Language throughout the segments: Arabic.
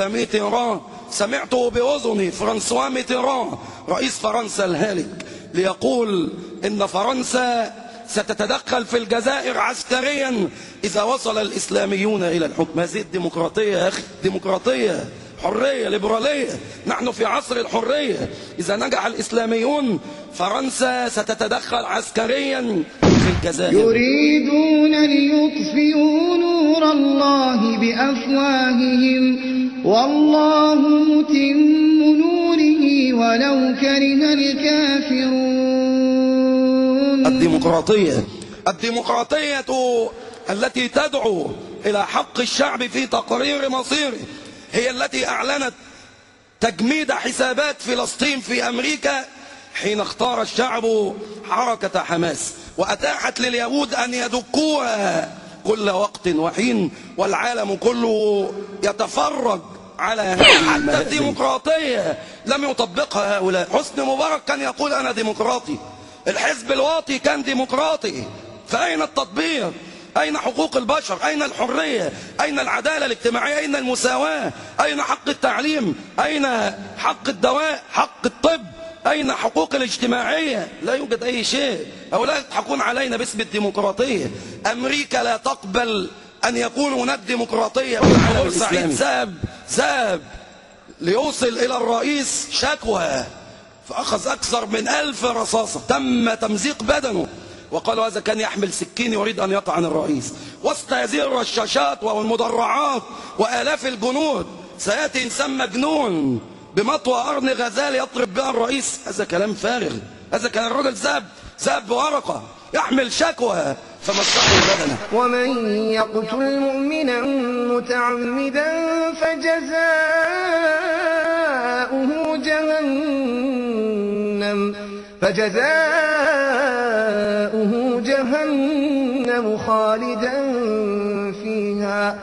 ميتيران سمعته بأذني فرانسوا ميتيران رئيس فرنسا الهالك ليقول إن فرنسا ستتدخل في الجزائر عسكريا إذا وصل الإسلاميون إلى الحكم. هذه الديمقراطية يا أخي ديمقراطية حرية ليبرالية. نحن في عصر الحرية. إذا نجح الإسلاميون فرنسا ستتدخل عسكريا في الجزائر. يريدون ليطفئوا نور الله بأفواههم. والله متم نوره ولو كره الكافرون. الديمقراطية الديمقراطية التي تدعو إلى حق الشعب في تقرير مصيره هي التي أعلنت تجميد حسابات فلسطين في أمريكا حين اختار الشعب حركة حماس وأتاحت لليهود أن يدكوها كل وقت وحين والعالم كله يتفرج على هذه حتى الديمقراطية لم يطبقها هؤلاء. حسني مبارك كان يقول أنا ديمقراطي. الحزب الواطي كان ديمقراطي. فأين التطبيق؟ أين حقوق البشر؟ أين الحرية؟ أين العدالة الاجتماعية؟ أين المساواة؟ أين حق التعليم؟ أين حق الدواء؟ حق الطب؟ أين حقوق الاجتماعية؟ لا يوجد أي شيء. هؤلاء يضحكون علينا باسم الديمقراطية. أمريكا لا تقبل أن يكون هناك ديمقراطية والعالم سعيد ذهب ذهب ليوصل إلى الرئيس شكوى. فأخذ أكثر من ألف رصاصة. تم تمزيق بدنه. وقالوا هذا كان يحمل سكين يريد أن يطعن الرئيس. وسط هذه الرشاشات والمدرعات وآلاف الجنود سيأتي إنسان مجنون. بمطوى قرن غزال يضرب بها الرئيس. هذا كلام فارغ. هذا كان الرجل ذهب ذهب بورقة يحمل شكوى. فمسحه بدنه. ومن يقتل مؤمنا متعمدا فجزاؤه جهنم. فجزاؤه جهنم خالدا فيها.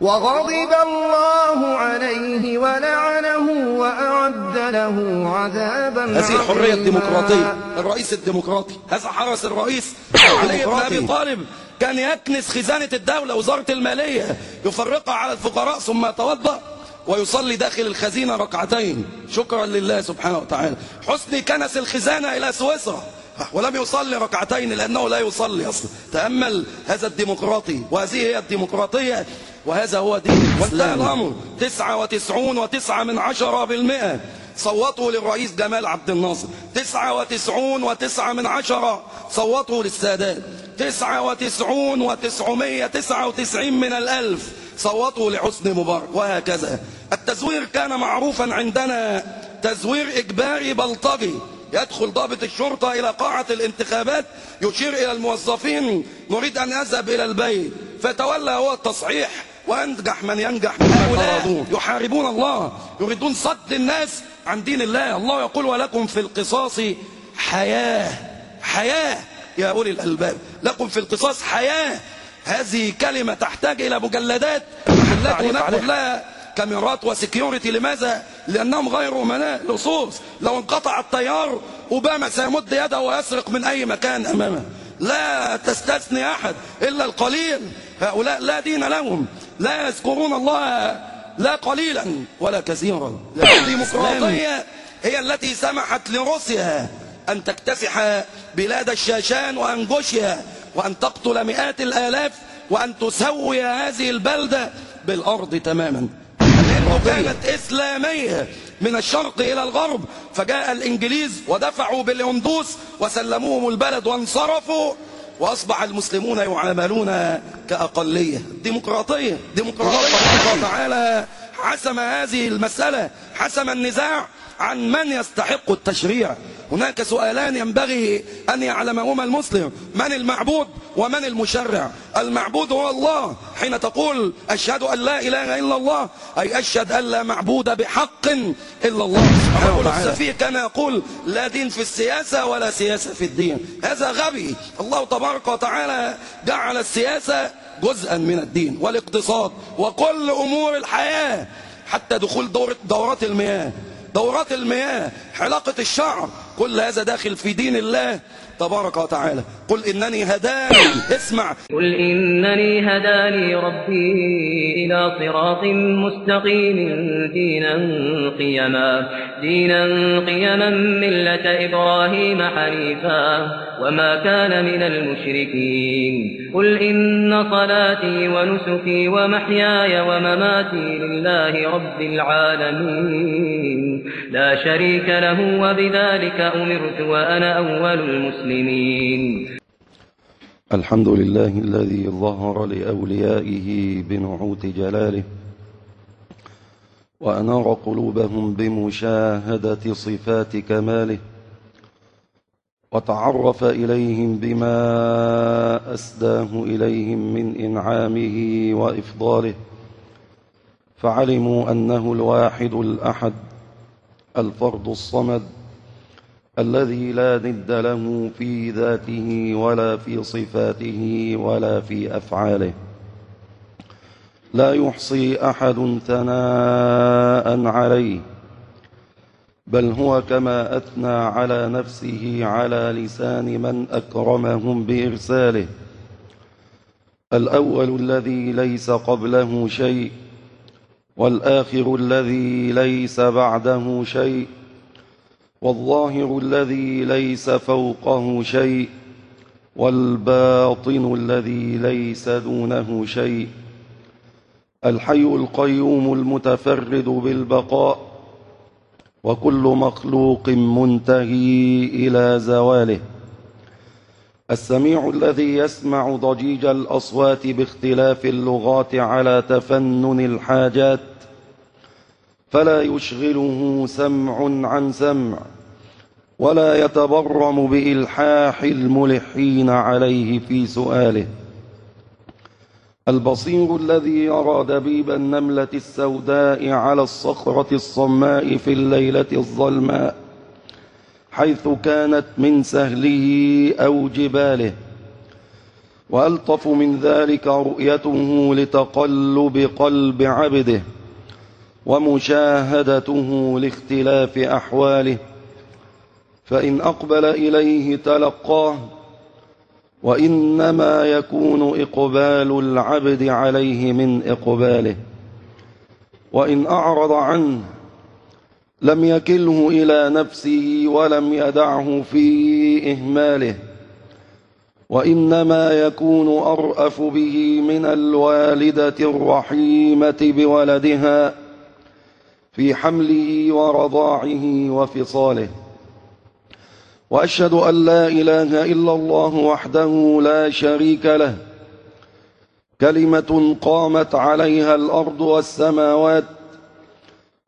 وغضب الله عليه ولعنه وأعد له عذابا هذه الحرية. الديمقراطية الرئيس الديمقراطي هذا حرس الرئيس. علي بن أبي طالب كان يكنس خزانة الدولة وزارة المالية. يفرقها على الفقراء ثم يتوضأ ويصلي داخل الخزينة ركعتين. شكرا لله سبحانه وتعالى. حسني كنس الخزانة إلى سويسرا. ولم يصلي ركعتين لأنه لا يصلي أصلا. تأمل هذا الديمقراطي. وهذه هي الديمقراطية وهذا هو دين. وانتهى الأمر تسعة وتسعون وتسعة من عشرة بالمئة. صوتوا للرئيس جمال عبد الناصر. تسعة وتسعون وتسعة من عشرة. صوتوا للسادات. تسعة وتسعون وتسعمية تسعة وتسعين من الألف. صوتوا لحسني مبارك. وهكذا. التزوير كان معروفا عندنا. تزوير إجباري بلطجي. يدخل ضابط الشرطة إلى قاعة الانتخابات. يشير إلى الموظفين. نريد أن أذهب إلى البيت. فتولى هو التصحيح. وأنجح من ينجح من هؤلاء يحاربون الله يريدون صد الناس عن دين الله. الله يقول ولكم في القصاص حياة حياة يا أولي الألباب. لكم في القصاص حياة. هذه كلمة تحتاج إلى مجلدات. محلات هناك كلها كاميرات وسكيورتي. لماذا؟ لأنهم غير أمناء لصوص. لو انقطع التيار أوباما سيمد يده ويسرق من أي مكان أمامه. لا تستثني أحد إلا القليل. هؤلاء لا دين لهم. لا يذكرون الله لا قليلا ولا كثيرا. الديمقراطية هي التي سمحت لروسيا أن تكتسح بلاد الشاشان وأنجشها وأن تقتل مئات الآلاف وأن تسوي هذه البلدة بالأرض تماما. الهند كانت إسلامية من الشرق إلى الغرب فجاء الإنجليز ودفعوا بالهندوس وسلموهم البلد وانصرفوا. وأصبح المسلمون يعاملون كأقلية. ديمقراطية ديمقراطية الله تعالى حسم هذه المسألة. حسم النزاع. عن من يستحق التشريع. هناك سؤالان ينبغي أن يعلمهما المسلم. من المعبود ومن المشرع؟ المعبود هو الله. حين تقول أشهد أن لا إله إلا الله أي أشهد أن لا معبود بحق إلا الله. سبحانه وتعالى السفيه كان يقول لا دين في السياسة ولا سياسة في الدين. هذا غبي. الله تبارك وتعالى جعل السياسة جزءا من الدين والاقتصاد وكل أمور الحياة حتى دخول دورة دورات المياه. دورات المياه. حلاقة الشعر. كل هذا داخل في دين الله تبارك وتعالى. قل إنني هداني. اسمع. قل إنني هداني ربي إلى صراط مستقيم دينا قيما. دينا قيما ملة إبراهيم حنيفا. وما كان من المشركين. قل إن صلاتي ونسكي ومحياي ومماتي لله رب العالمين. لا شريك له وبذلك أمرت وأنا أول المسلمين. الحمد لله الذي ظهر لأوليائه بنعوت جلاله وأنار قلوبهم بمشاهدة صفات كماله وتعرف إليهم بما أسداه إليهم من إنعامه وإفضاله فعلموا أنه الواحد الأحد الفرد الصمد الذي لا ند له في ذاته ولا في صفاته ولا في أفعاله. لا يحصي أحد ثناء عليه بل هو كما أثنى على نفسه على لسان من أكرمهم بإرساله. الأول الذي ليس قبله شيء والآخر الذي ليس بعده شيء والظاهر الذي ليس فوقه شيء والباطن الذي ليس دونه شيء. الحي القيوم المتفرد بالبقاء وكل مخلوق منتهي إلى زواله. السميع الذي يسمع ضجيج الأصوات باختلاف اللغات على تفنن الحاجات فلا يشغله سمع عن سمع ولا يتبرم بإلحاح الملحين عليه في سؤاله. البصير الذي يرى دبيب النملة السوداء على الصخرة الصماء في الليلة الظلماء حيث كانت من سهله أو جباله. وألطف من ذلك رؤيته لتقلب قلب عبده ومشاهدته لاختلاف أحواله. فإن أقبل إليه تلقاه وإنما يكون إقبال العبد عليه من إقباله. وإن أعرض عنه لم يكله إلى نفسه ولم يدعه في إهماله وإنما يكون أرأف به من الوالدة الرحيمة بولدها في حمله ورضاعه وفصاله. وأشهد أن لا إله إلا الله وحده لا شريك له. كلمة قامت عليها الأرض والسماوات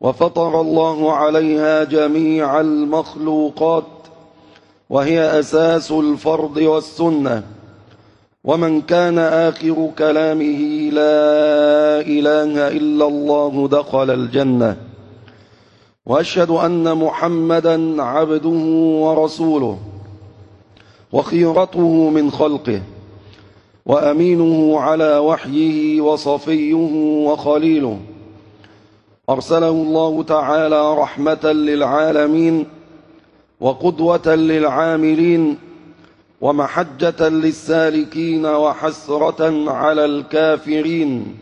وفطر الله عليها جميع المخلوقات وهي أساس الفرض والسنة. ومن كان آخر كلامه لا إله إلا الله دخل الجنة. وأشهد أن محمدا عبده ورسوله وخيرته من خلقه وأمينه على وحيه وصفيه وخليله. أرسله الله تعالى رحمة للعالمين وقدوة للعاملين ومحجة للسالكين وحسرة على الكافرين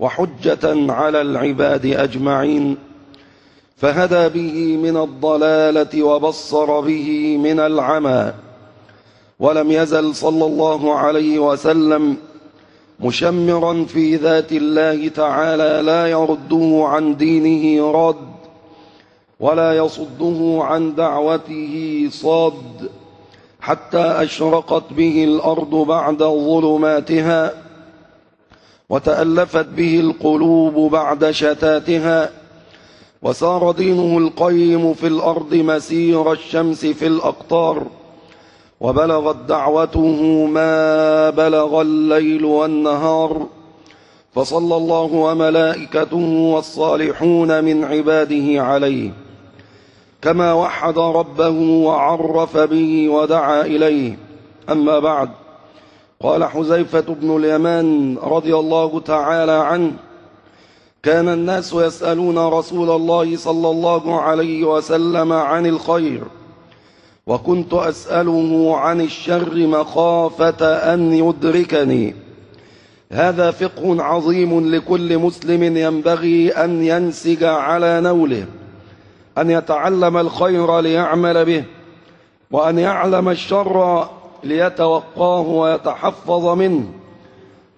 وحجة على العباد أجمعين فهدى به من الضلالة وبصر به من العمى ولم يزل صلى الله عليه وسلم مشمرا في ذات الله تعالى لا يرده عن دينه رد ولا يصده عن دعوته صاد حتى أشرقت به الأرض بعد ظلماتها وتألفت به القلوب بعد شتاتها وسار دينه القيم في الأرض مسير الشمس في الأقطار. وبلغت دعوته ما بلغ الليل والنهار فصلى الله وملائكته والصالحون من عباده عليه كما وحد ربه وعرف به ودعا إليه. أما بعد قال حذيفة بن اليمان رضي الله تعالى عنه كان الناس يسألون رسول الله صلى الله عليه وسلم عن الخير وكنت أسأله عن الشر مخافة أن يدركني. هذا فقه عظيم لكل مسلم ينبغي أن ينسج على نوله أن يتعلم الخير ليعمل به وأن يعلم الشر ليتوقاه ويتحفظ منه.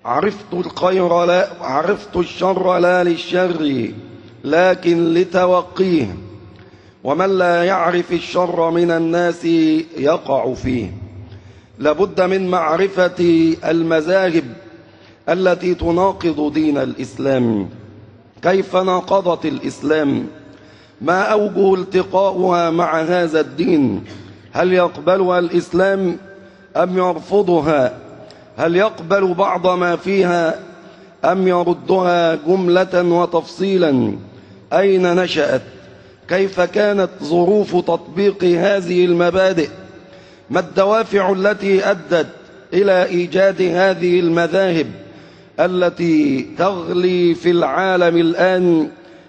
عرفت الخير لا عرفت الشر لا للشر لكن لتوقيه. ومن لا يعرف الشر من الناس يقع فيه. لابد من معرفة المذاهب التي تناقض دين الإسلام. كيف ناقضت الإسلام؟ ما أوجه التقاؤها مع هذا الدين؟ هل يقبلها الإسلام أم يرفضها؟ هل يقبل بعض ما فيها أم يردها جملة وتفصيلا؟ أين نشأت؟ كيف كانت ظروف تطبيق هذه المبادئ؟ ما الدوافع التي أدت إلى إيجاد هذه المذاهب التي تغلي في العالم الآن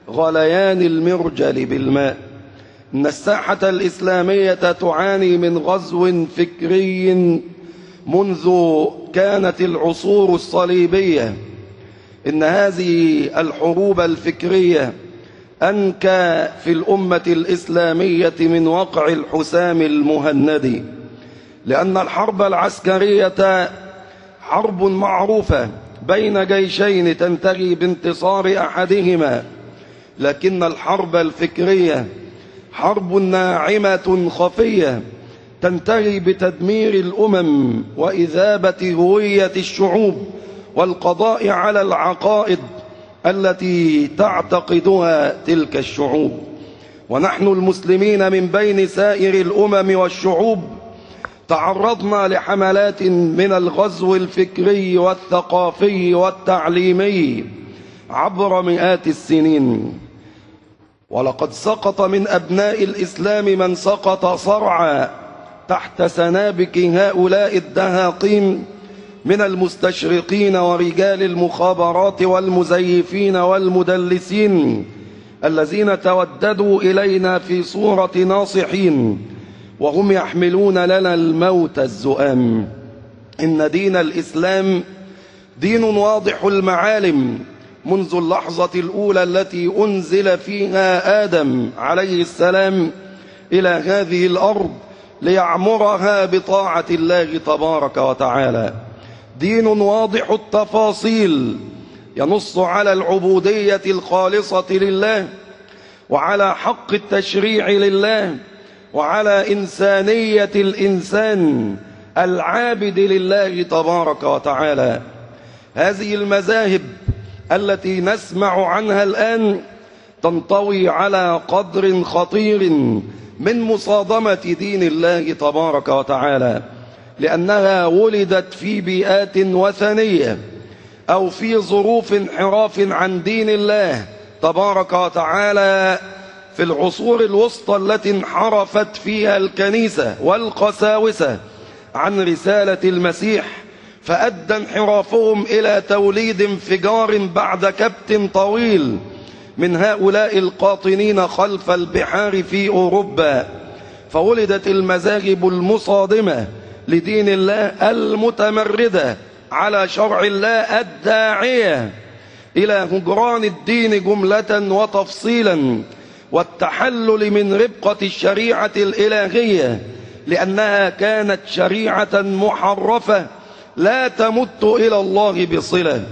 غليان المرجل بالماء؟ إن الساحة الإسلامية تعاني من غزو فكري منذ كانت العصور الصليبية. إن هذه الحروب الفكرية أنكى في الأمة الإسلامية من وقع الحسام المهندي. لأن الحرب العسكرية حرب معروفة بين جيشين تنتهي بانتصار أحدهما. لكن الحرب الفكرية حرب ناعمة خفية تنتهي بتدمير الأمم وإذابة هوية الشعوب والقضاء على العقائد التي تعتقدها تلك الشعوب. ونحن المسلمين من بين سائر الأمم والشعوب تعرضنا لحملات من الغزو الفكري والثقافي والتعليمي عبر مئات السنين. ولقد سقط من أبناء الإسلام من سقط صرعا تحت سنابك هؤلاء الدهاقين من المستشرقين ورجال المخابرات والمزيفين والمدلسين الذين توددوا إلينا في صورة ناصحين وهم يحملون لنا الموت الزؤام. إن دين الإسلام دين واضح المعالم منذ اللحظة الأولى التي أنزل فيها آدم عليه السلام إلى هذه الأرض ليعمرها بطاعة الله تبارك وتعالى. دين واضح التفاصيل ينص على العبودية الخالصة لله وعلى حق التشريع لله وعلى إنسانية الإنسان العابد لله تبارك وتعالى. هذه المذاهب التي نسمع عنها الآن تنطوي على قدر خطير من مصادمة دين الله تبارك وتعالى. لأنها ولدت في بيئات وثنية أو في ظروف انحراف عن دين الله تبارك وتعالى في العصور الوسطى التي انحرفت فيها الكنيسة والقساوسة عن رسالة المسيح فأدى انحرافهم إلى توليد انفجار بعد كبت طويل من هؤلاء القاطنين خلف البحار في أوروبا فولدت المذاهب المصادمة لدين الله المتمردة على شرع الله الداعية. إلى هجران الدين جملة وتفصيلا والتحلل من ربقة الشريعة الإلهية لأنها كانت شريعة محرفة لا تمت إلى الله بصلة.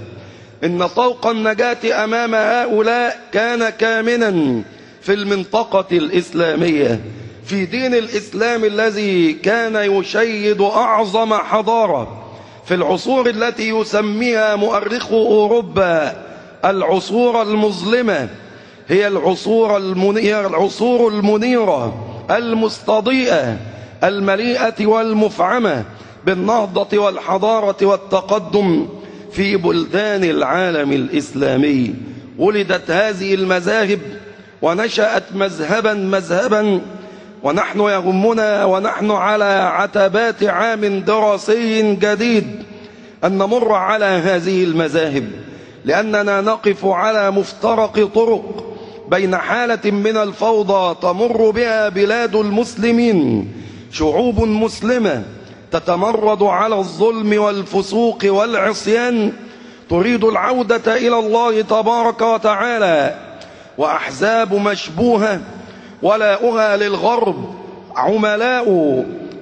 إن طوق النجاة أمام هؤلاء كان كامنا في المنطقة الإسلامية. في دين الإسلام الذي كان يشيد أعظم حضارة في العصور التي يسميها مؤرخو أوروبا العصور المظلمة هي العصور المنيرة, العصور المنيرة المستضيئة المليئة والمفعمة بالنهضة والحضارة والتقدم في بلدان العالم الإسلامي. ولدت هذه المذاهب ونشأت مذهبا مذهبا ونحن يغمنا ونحن على عتبات عام دراسي جديد أن نمر على هذه المذاهب لأننا نقف على مفترق طرق بين حالة من الفوضى تمر بها بلاد المسلمين. شعوب مسلمة تتمرد على الظلم والفسوق والعصيان تريد العودة إلى الله تبارك وتعالى وأحزاب مشبوهة ولاؤها للغرب عملاء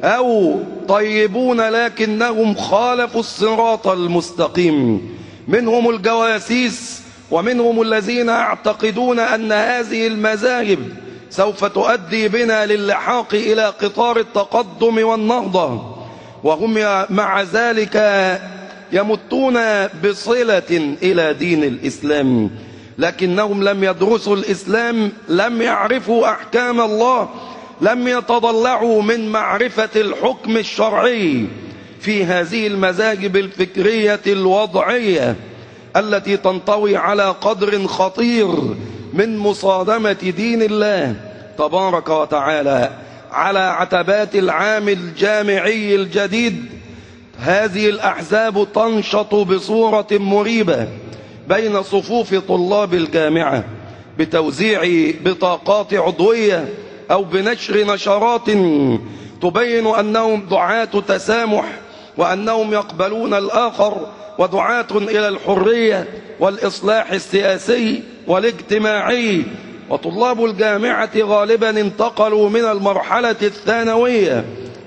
أو طيبون لكنهم خالفوا الصراط المستقيم. منهم الجواسيس ومنهم الذين يعتقدون أن هذه المذاهب سوف تؤدي بنا للحاق إلى قطار التقدم والنهضة. وهم مع ذلك يمتون بصلة إلى دين الإسلام. لكنهم لم يدرسوا الإسلام لم يعرفوا أحكام الله لم يتضلعوا من معرفة الحكم الشرعي في هذه المذاهب الفكرية الوضعية التي تنطوي على قدر خطير من مصادمة دين الله تبارك وتعالى على عتبات العام الجامعي الجديد. هذه الأحزاب تنشط بصورة مريبة. بين صفوف طلاب الجامعة بتوزيع بطاقات عضوية أو بنشر نشرات تبين أنهم دعاة تسامح وأنهم يقبلون الآخر ودعاة إلى الحرية والإصلاح السياسي والاجتماعي. وطلاب الجامعة غالبا انتقلوا من المرحلة الثانوية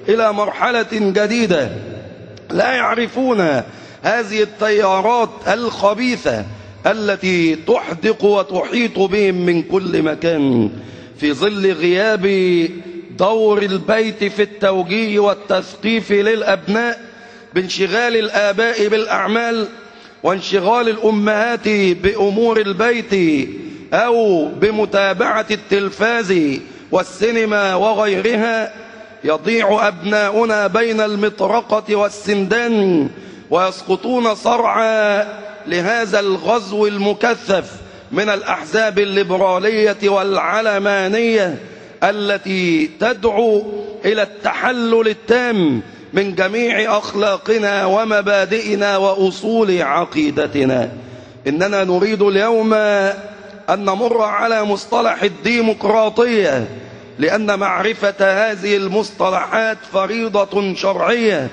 إلى مرحلة جديدة لا يعرفون هذه التيارات الخبيثة التي تحدق وتحيط بهم من كل مكان في ظل غياب دور البيت في التوجيه والتثقيف للأبناء بانشغال الآباء بالأعمال وانشغال الأمهات بأمور البيت أو بمتابعة التلفاز والسينما وغيرها يضيع أبناؤنا بين المطرقة والسندان ويسقطون صرعى لهذا الغزو المكثف من الأحزاب الليبرالية والعلمانية التي تدعو إلى التحلل التام من جميع أخلاقنا ومبادئنا وأصول عقيدتنا. إننا نريد اليوم أن نمر على مصطلح الديمقراطية لأن معرفة هذه المصطلحات فريضة شرعية.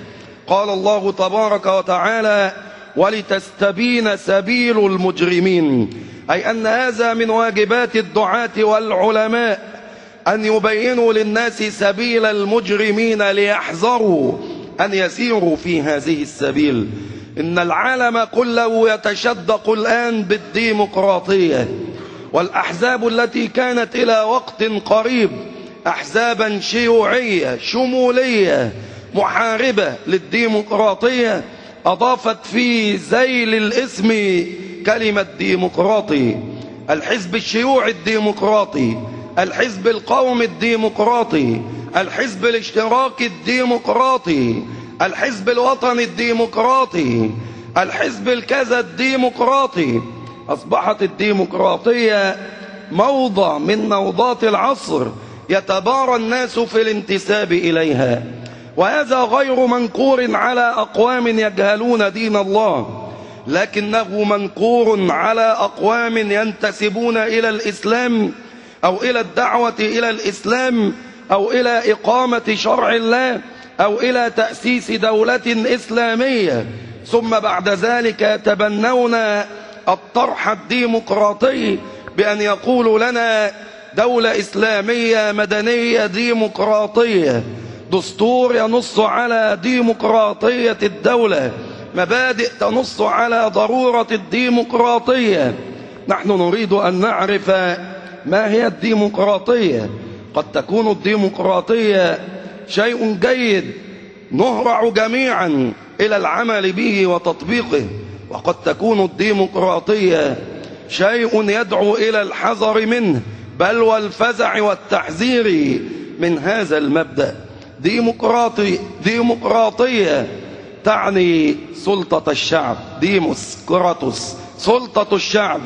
قال الله تبارك وتعالى ولتستبين سبيل المجرمين. أي أن هذا من واجبات الدعاة والعلماء أن يبينوا للناس سبيل المجرمين ليحذروا أن يسيروا في هذه السبيل. إن العالم كله يتشدق الآن بالديمقراطية والأحزاب التي كانت إلى وقت قريب أحزابا شيوعية شمولية محاربة للديمقراطية أضافت في ذيل الاسم كلمة ديمقراطي. الحزب الشيوعي الديمقراطي الحزب القومي الديمقراطي الحزب الاشتراكي الديمقراطي الحزب الوطني الديمقراطي الحزب الكذا الديمقراطي. أصبحت الديمقراطية موضع من موضات العصر يتبارى الناس في الانتساب إليها. وهذا غير منكور على أقوام يجهلون دين الله لكنه منكور على أقوام ينتسبون إلى الإسلام أو إلى الدعوة إلى الإسلام أو إلى إقامة شرع الله أو إلى تأسيس دولة إسلامية. ثم بعد ذلك تبنون الطرح الديمقراطي بأن يقولوا لنا دولة إسلامية مدنية ديمقراطية. دستور ينص على ديمقراطية الدولة. مبادئ تنص على ضرورة الديمقراطية. نحن نريد أن نعرف ما هي الديمقراطية. قد تكون الديمقراطية شيء جيد نهرع جميعا إلى العمل به وتطبيقه. وقد تكون الديمقراطية شيء يدعو إلى الحذر منه بل والفزع والتحذير من هذا المبدأ. ديمقراطي ديمقراطية تعني سلطة الشعب. ديموس كراتوس سلطة الشعب.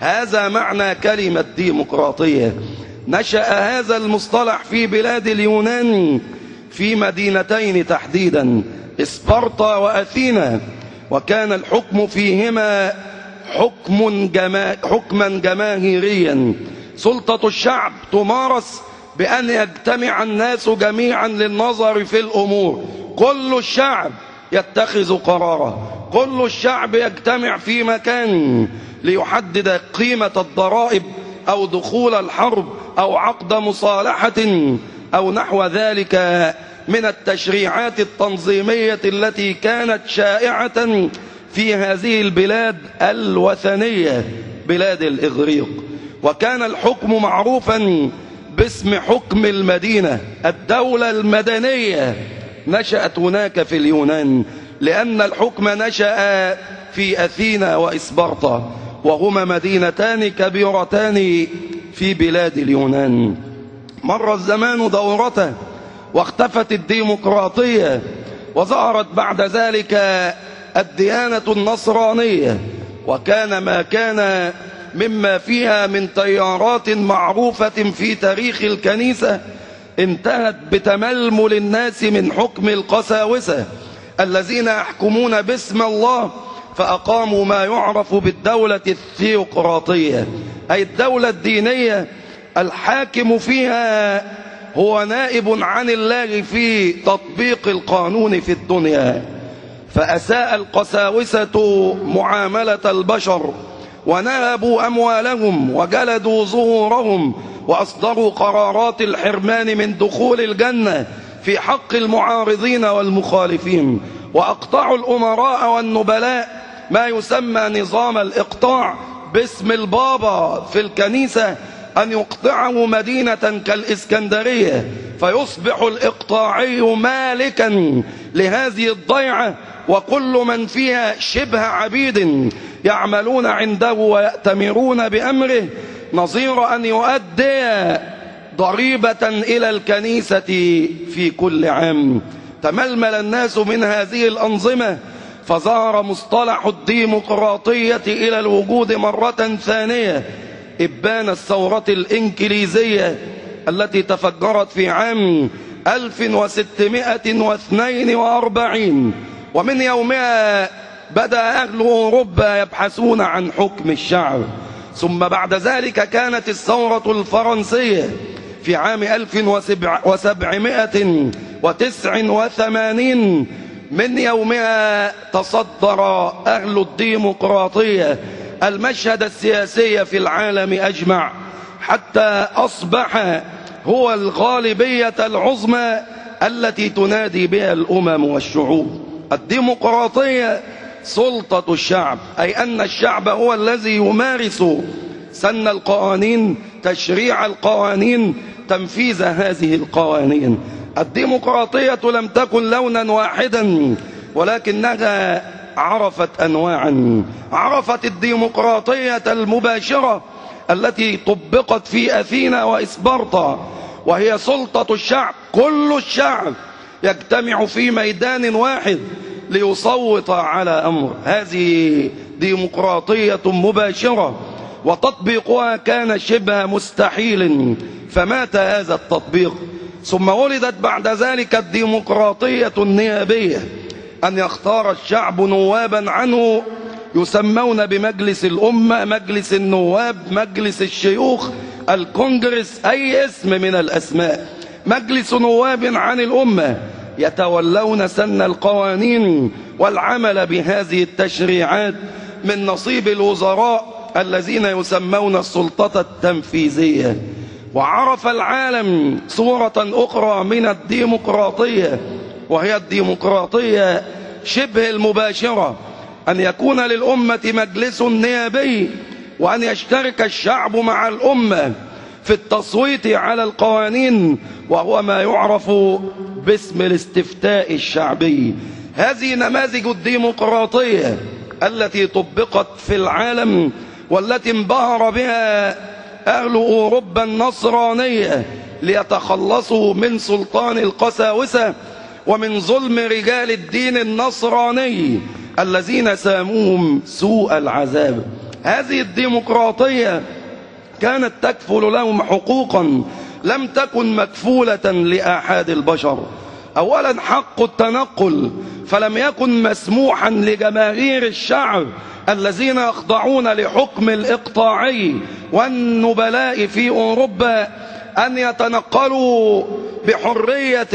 هذا معنى كلمة ديمقراطية. نشأ هذا المصطلح في بلاد اليونان في مدينتين تحديدا إسبرطا وأثينا. وكان الحكم فيهما حكم جما حكما جماهيريا. سلطة الشعب تمارس بأن يجتمع الناس جميعا للنظر في الأمور. كل الشعب يتخذ قرارا كل الشعب يجتمع في مكان ليحدد قيمة الضرائب أو دخول الحرب أو عقد مصالحة أو نحو ذلك من التشريعات التنظيمية التي كانت شائعة في هذه البلاد الوثنية بلاد الإغريق. وكان الحكم معروفا باسم حكم المدينة الدولة المدنية. نشأت هناك في اليونان لأن الحكم نشأ في أثينا وإسبرطة وهما مدينتان كبيرتان في بلاد اليونان. مر الزمان دورته واختفت الديمقراطية وظهرت بعد ذلك الديانة النصرانية. وكان ما كان مما فيها من تيارات معروفة في تاريخ الكنيسة انتهت بتململ الناس من حكم القساوسة الذين يحكمون باسم الله فأقاموا ما يعرف بالدولة الثيوقراطية. أي الدولة الدينية الحاكم فيها هو نائب عن الله في تطبيق القانون في الدنيا. فأساء القساوسة معاملة البشر ونهبوا أموالهم وجلدوا ظهورهم وأصدروا قرارات الحرمان من دخول الجنة في حق المعارضين والمخالفين وأقطعوا الأمراء والنبلاء ما يسمى نظام الإقطاع باسم البابا في الكنيسة أن يقطعه مدينة كالإسكندرية فيصبح الإقطاعي مالكا لهذه الضيعة وكل من فيها شبه عبيد يعملون عنده ويأتمرون بأمره. نظير أن يؤدي ضريبة إلى الكنيسة في كل عام. تململ الناس من هذه الأنظمة. فظهر مصطلح الديمقراطية إلى الوجود مرة ثانية. إبان الثورة الإنكليزية التي تفجرت في عام 1642 ومن يومها بدأ أهل أوروبا يبحثون عن حكم الشعب. ثم بعد ذلك كانت الثورة الفرنسية في عام 1789 من يومها تصدر أهل الديمقراطية المشهد السياسي في العالم أجمع حتى أصبح هو الغالبية العظمى التي تنادي بها الأمم والشعوب. الديمقراطية سلطة الشعب أي أن الشعب هو الذي يمارس سن القوانين تشريع القوانين تنفيذ هذه القوانين. الديمقراطية لم تكن لونا واحدا ولكنها عرفت أنواعا. عرفت الديمقراطية المباشرة التي طبقت في أثينا وإسبرطة وهي سلطة الشعب. كل الشعب يجتمع في ميدان واحد ليصوت على أمر. هذه ديمقراطية مباشرة. وتطبيقها كان شبه مستحيل. فمات هذا التطبيق. ثم ولدت بعد ذلك الديمقراطية النيابية. أن يختار الشعب نوابا عنه يسمون بمجلس الأمة مجلس النواب مجلس الشيوخ الكونجرس أي اسم من الأسماء. مجلس نواب عن الأمة. يتولون سن القوانين والعمل بهذه التشريعات من نصيب الوزراء الذين يسمون السلطة التنفيذية. وعرف العالم صورة أخرى من الديمقراطية وهي الديمقراطية شبه المباشرة أن يكون للأمة مجلس نيابي وأن يشترك الشعب مع الأمة في التصويت على القوانين وهو ما يعرف باسم الاستفتاء الشعبي. هذه نماذج الديمقراطية التي طبقت في العالم والتي انبهر بها أهل أوروبا النصرانية ليتخلصوا من سلطان القساوسة ومن ظلم رجال الدين النصراني الذين ساموهم سوء العذاب. هذه الديمقراطية كانت تكفل لهم حقوقا لم تكن مكفولة لآحاد البشر. أولا حق التنقل فلم يكن مسموحا لجماهير الشعب الذين يخضعون لحكم الإقطاعي والنبلاء في أوروبا أن يتنقلوا بحرية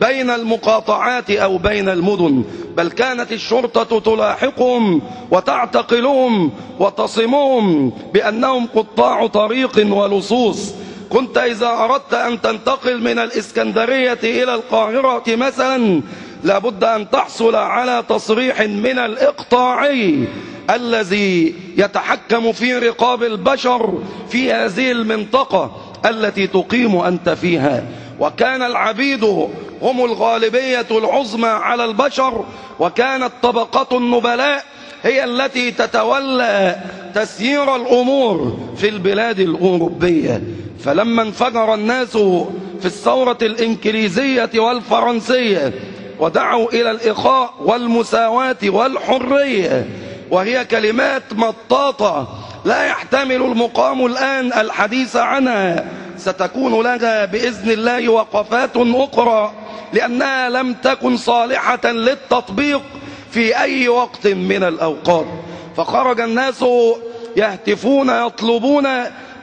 بين المقاطعات أو بين المدن. بل كانت الشرطة تلاحقهم وتعتقلهم وتصمهم بأنهم قطاع طريق ولصوص. كنت إذا أردت أن تنتقل من الإسكندرية إلى القاهرة مثلا لابد أن تحصل على تصريح من الإقطاعي الذي يتحكم في رقاب البشر في هذه المنطقة التي تقيم أنت فيها. وكان العبيد هم الغالبية العظمى على البشر وكانت طبقة النبلاء هي التي تتولى تسيير الأمور في البلاد الأوروبية. فلما انفجر الناس في الثورة الإنكليزية والفرنسية ودعوا إلى الإخاء والمساواة والحرية. وهي كلمات مطاطة لا يحتمل المقام الآن الحديث عنها. ستكون لها بإذن الله وقفات أخرى لأنها لم تكن صالحة للتطبيق. في أي وقت من الأوقات. فخرج الناس يهتفون يطلبون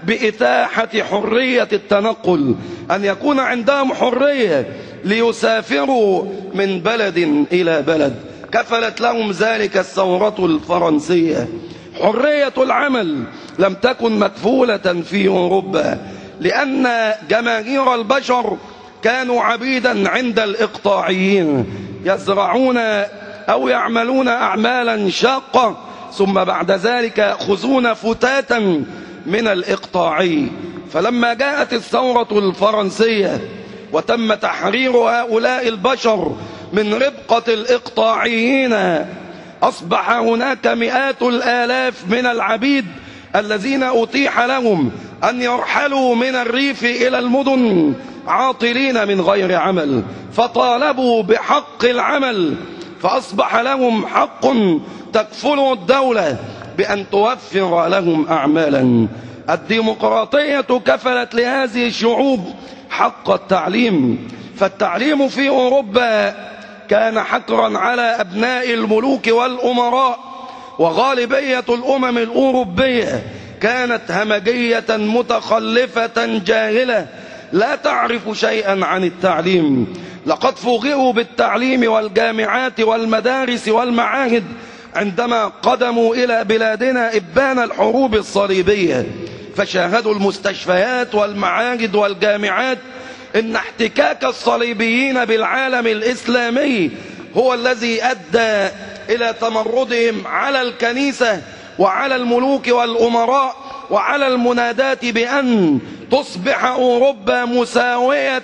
بإتاحة حرية التنقل أن يكون عندهم حرية ليسافروا من بلد إلى بلد. كفلت لهم ذلك الثورة الفرنسية. حرية العمل لم تكن مكفولة في أوروبا لأن جماهير البشر كانوا عبيدا عند الإقطاعيين يزرعون أو يعملون أعمالا شاقة ثم بعد ذلك يأخذون فتاتا من الإقطاعي فلما جاءت الثورة الفرنسية وتم تحرير هؤلاء البشر من ربقة الإقطاعيين أصبح هناك مئات الآلاف من العبيد الذين أتيح لهم أن يرحلوا من الريف إلى المدن عاطلين من غير عمل فطالبوا بحق العمل فأصبح لهم حق تكفله الدولة بأن توفر لهم أعمالا. الديمقراطية كفلت لهذه الشعوب حق التعليم. فالتعليم في أوروبا كان حكرا على أبناء الملوك والأمراء. وغالبية الأمم الأوروبية كانت همجية متخلفة جاهلة. لا تعرف شيئا عن التعليم. لقد فوجئوا بالتعليم والجامعات والمدارس والمعاهد عندما قدموا إلى بلادنا إبان الحروب الصليبية. فشاهدوا المستشفيات والمعاهد والجامعات إن احتكاك الصليبيين بالعالم الإسلامي هو الذي أدى إلى تمردهم على الكنيسة وعلى الملوك والأمراء وعلى المنادات بأن تصبح أوروبا مساوية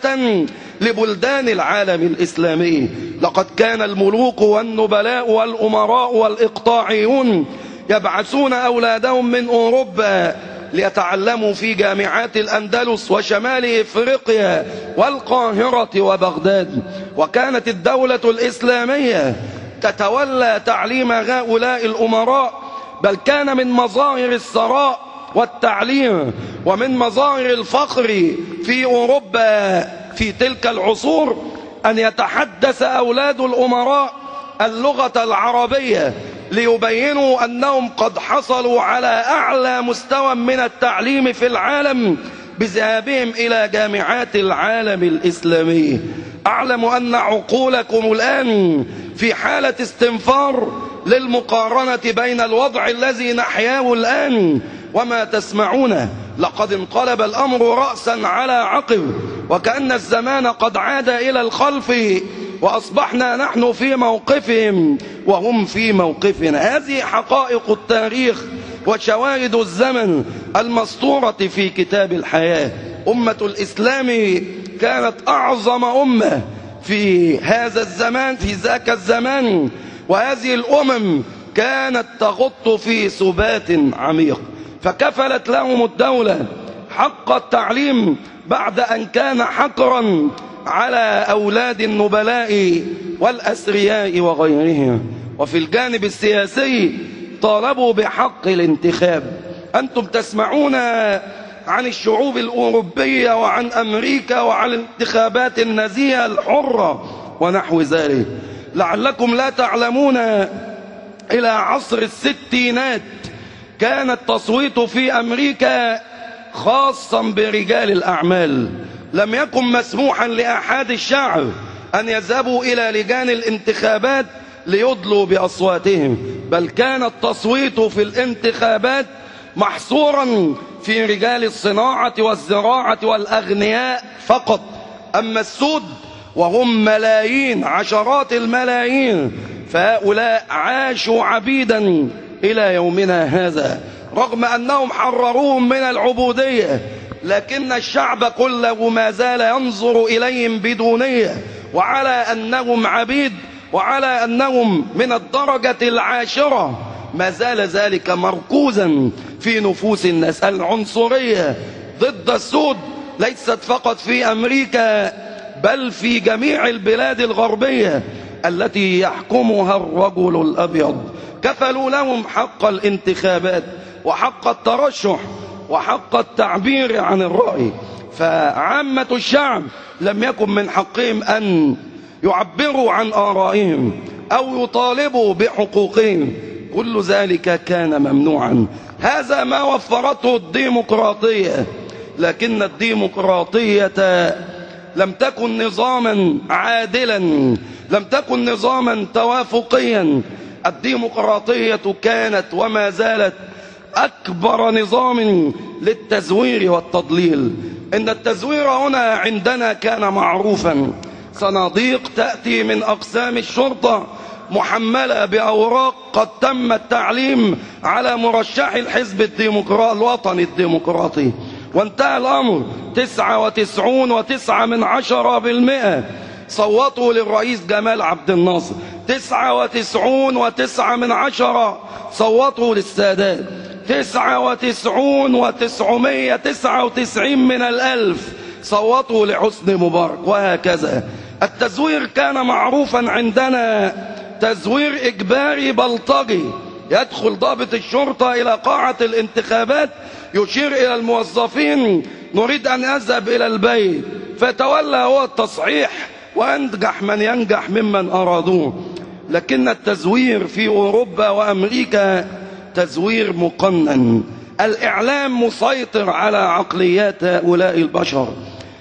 لبلدان العالم الإسلامي. لقد كان الملوك والنبلاء والأمراء والإقطاعيون يبعثون أولادهم من أوروبا ليتعلموا في جامعات الأندلس وشمال إفريقيا والقاهرة وبغداد. وكانت الدولة الإسلامية تتولى تعليم هؤلاء الأمراء بل كان من مظاهر الثراء والتعليم ومن مظاهر الفقر في أوروبا في تلك العصور أن يتحدث أولاد الأمراء اللغة العربية ليبينوا أنهم قد حصلوا على أعلى مستوى من التعليم في العالم بذهابهم إلى جامعات العالم الإسلامي. أعلم أن عقولكم الآن في حالة استنفار للمقارنة بين الوضع الذي نحياه الآن وما تسمعونه. لقد انقلب الأمر رأسا على عقب وكأن الزمان قد عاد إلى الخلف وأصبحنا نحن في موقفهم وهم في موقفنا. هذه حقائق التاريخ وشواهد الزمن المسطورة في كتاب الحياة. أمة الإسلام كانت أعظم أمة في هذا الزمان في ذاك الزمان وهذه الأمم كانت تغط في سبات عميق. فكفلت لهم الدولة حق التعليم بعد أن كان حقرا على أولاد النبلاء والأسرياء وغيرهم. وفي الجانب السياسي طالبوا بحق الانتخاب. أنتم تسمعون عن الشعوب الأوروبية وعن أمريكا وعن الانتخابات النزيهة الحرة ونحو ذلك. لعلكم لا تعلمون إلى عصر الستينات كان التصويت في أمريكا خاصا برجال الأعمال. لم يكن مسموحا لأحد الشعب أن يذهبوا إلى لجان الانتخابات ليدلوا بأصواتهم بل كان التصويت في الانتخابات محصورا في رجال الصناعة والزراعة والأغنياء فقط. أما السود وهم ملايين عشرات الملايين فهؤلاء عاشوا عبيدا إلى يومنا هذا رغم أنهم حرروهم من العبودية لكن الشعب كله ما زال ينظر إليهم بدونية وعلى أنهم عبيد وعلى أنهم من الدرجة العاشرة. ما زال ذلك مركوزا في نفوس الناس. العنصرية ضد السود ليست فقط في أمريكا بل في جميع البلاد الغربية التي يحكمها الرجل الأبيض. كفلوا لهم حق الانتخابات وحق الترشح وحق التعبير عن الرأي. فعامة الشعب لم يكن من حقهم أن يعبروا عن آرائهم أو يطالبوا بحقوقهم. كل ذلك كان ممنوعا. هذا ما وفرته الديمقراطية. لكن الديمقراطية لم تكن نظاما عادلا لم تكن نظاما توافقيا. الديمقراطية كانت وما زالت أكبر نظام للتزوير والتضليل. إن التزوير هنا عندنا كان معروفا. صناديق تأتي من أقسام الشرطة محملة بأوراق قد تم التعليم على مرشح الحزب الديمقراطي الوطني الديمقراطي. وانتهى الأمر. تسعة وتسعون وتسعة من عشرة بالمئة صوتوا للرئيس جمال عبد الناصر. تسعة وتسعون وتسعة من عشرة. صوتوا للسادات. تسعة وتسعون وتسعمية تسعة وتسعين من الألف. صوتوا لحسن مبارك. وهكذا. التزوير كان معروفا عندنا. تزوير إجباري بلطجي. يدخل ضابط الشرطة إلى قاعة الانتخابات. يشير إلى الموظفين. نريد أن أذهب إلى البيت. فتولى هو التصحيح. وأنجح من ينجح ممن أرادوه. لكن التزوير في أوروبا وأمريكا تزوير مقنن. الإعلام مسيطر على عقليات هؤلاء البشر.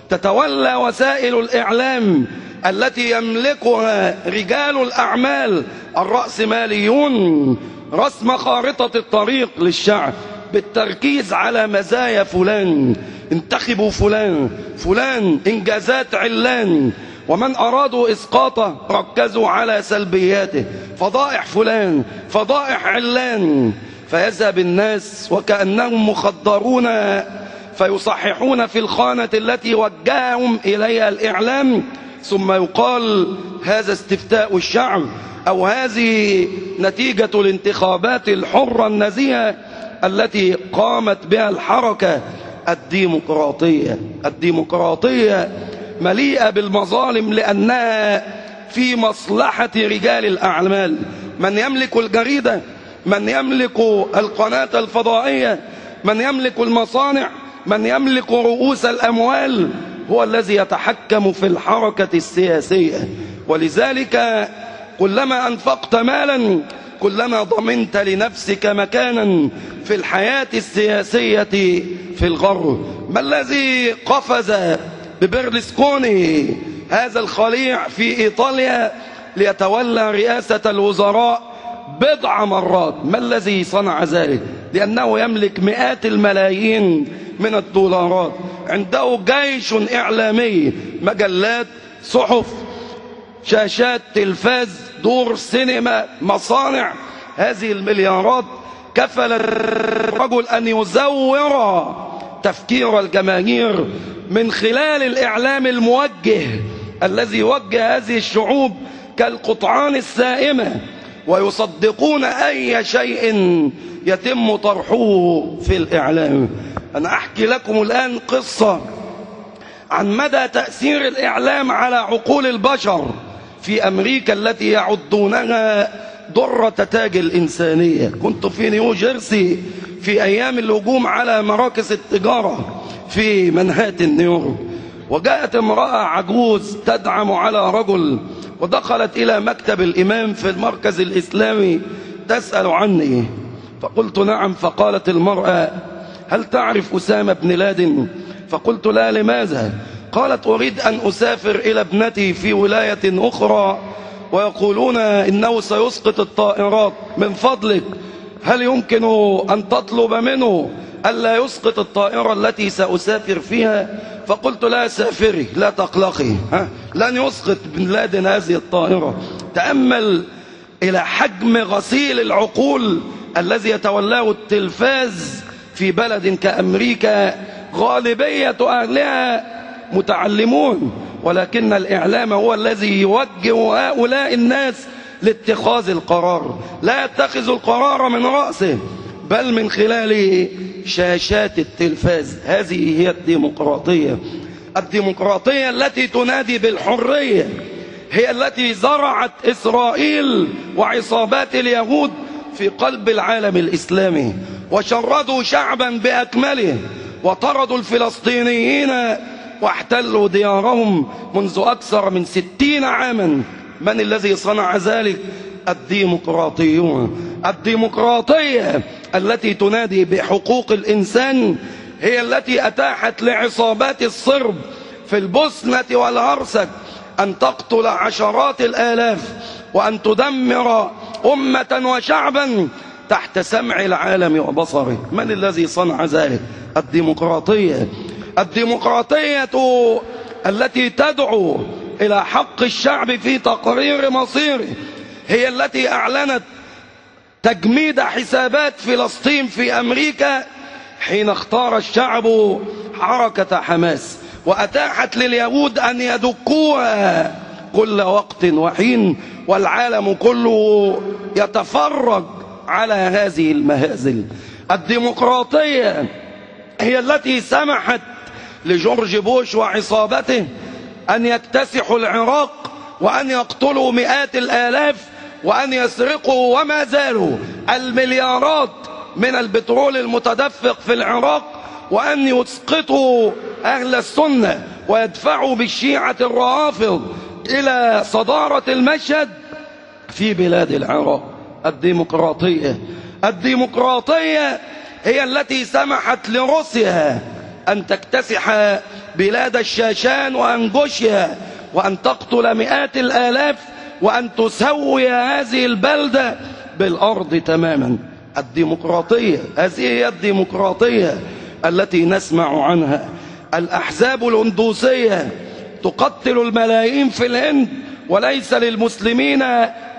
تتولى وسائل الإعلام التي يملكها رجال الأعمال الرأسماليون رسم خارطة الطريق للشعب بالتركيز على مزايا فلان. انتخبوا فلان. فلان إنجازات علان. ومن أرادوا إسقاطه ركزوا على سلبياته. فضائح فلان فضائح علان. فيذهب الناس وكأنهم مخدرون فيصححون في الخانة التي وجههم إليها الإعلام. ثم يقال هذا استفتاء الشعب أو هذه نتيجة الانتخابات الحرة النزيهة التي قامت بها الحركة الديمقراطية. الديمقراطية مليئة بالمظالم لأنها في مصلحة رجال الأعمال. من يملك الجريدة من يملك القناة الفضائية من يملك المصانع من يملك رؤوس الأموال هو الذي يتحكم في الحركة السياسية. ولذلك كلما أنفقت مالا كلما ضمنت لنفسك مكانا في الحياة السياسية في الغرب. ما الذي قفز ببرلسكوني هذا الخليع في إيطاليا ليتولى رئاسة الوزراء بضع مرات. ما الذي صنع ذلك؟ لأنه يملك مئات الملايين من الدولارات. عنده جيش إعلامي مجلات صحف شاشات تلفاز دور سينما مصانع. هذه المليارات كفل الرجل أن يزور تفكير الجماهير من خلال الإعلام الموجه الذي يوجه هذه الشعوب كالقطعان السائمة ويصدقون أي شيء يتم طرحه في الإعلام. أنا أحكي لكم الآن قصة عن مدى تأثير الإعلام على عقول البشر في أمريكا التي يعدونها درة تاج الإنسانية. كنت في نيو جيرسي في أيام الهجوم على مراكز التجارة في منهاتن نيويورك وجاءت امرأة عجوز تدعم على رجل ودخلت إلى مكتب الإمام في المركز الإسلامي تسأل عني. فقلت نعم فقالت المرأة هل تعرف أسامة بن لادن؟ فقلت لا لماذا؟ قالت أريد أن أسافر إلى ابنتي في ولاية أخرى ويقولون إنه سيسقط الطائرات من فضلك. هل يمكن أن تطلب منه ألا يسقط الطائرة التي سأسافر فيها؟ فقلت لا سافري لا تقلقي ها؟ لن يسقط بن لادن هذه الطائرة. تأمل إلى حجم غسيل العقول الذي يتولاه التلفاز في بلد كأمريكا. غالبية أهلها متعلمون ولكن الإعلام هو الذي يوجه هؤلاء الناس لاتخاذ القرار. لا يتخذ القرار من رأسه بل من خلال شاشات التلفاز. هذه هي الديمقراطية. الديمقراطية التي تنادي بالحرية هي التي زرعت إسرائيل وعصابات اليهود في قلب العالم الإسلامي. وشردوا شعبا بأكمله وطردوا الفلسطينيين واحتلوا ديارهم منذ أكثر من ستين عاما. من الذي صنع ذلك؟ الديمقراطيون. الديمقراطية التي تنادي بحقوق الإنسان هي التي أتاحت لعصابات الصرب في البوسنة والهرسك أن تقتل عشرات الآلاف وأن تدمر أمة وشعبا تحت سمع العالم وبصره. من الذي صنع ذلك؟ الديمقراطية. الديمقراطية التي تدعو إلى حق الشعب في تقرير مصيره. هي التي أعلنت تجميد حسابات فلسطين في أمريكا حين اختار الشعب حركة حماس وأتاحت لليهود أن يدكوها كل وقت وحين والعالم كله يتفرج على هذه المهازل الديمقراطية. هي التي سمحت لجورج بوش وعصابته أن يكتسحوا العراق وأن يقتلوا مئات الآلاف وأن يسرقوا وما زالوا المليارات من البترول المتدفق في العراق وأن يسقطوا أهل السنة ويدفعوا بالشيعة الروافض إلى صدارة المشهد في بلاد العراق. الديمقراطية. الديمقراطية هي التي سمحت لروسيا أن تكتسح بلاد الشاشان وأنجوشيا وأن تقتل مئات الآلاف وأن تسوي هذه البلدة بالأرض تماما. الديمقراطية هذه هي الديمقراطية التي نسمع عنها. الأحزاب الهندوسية تقتل الملايين في الهند وليس للمسلمين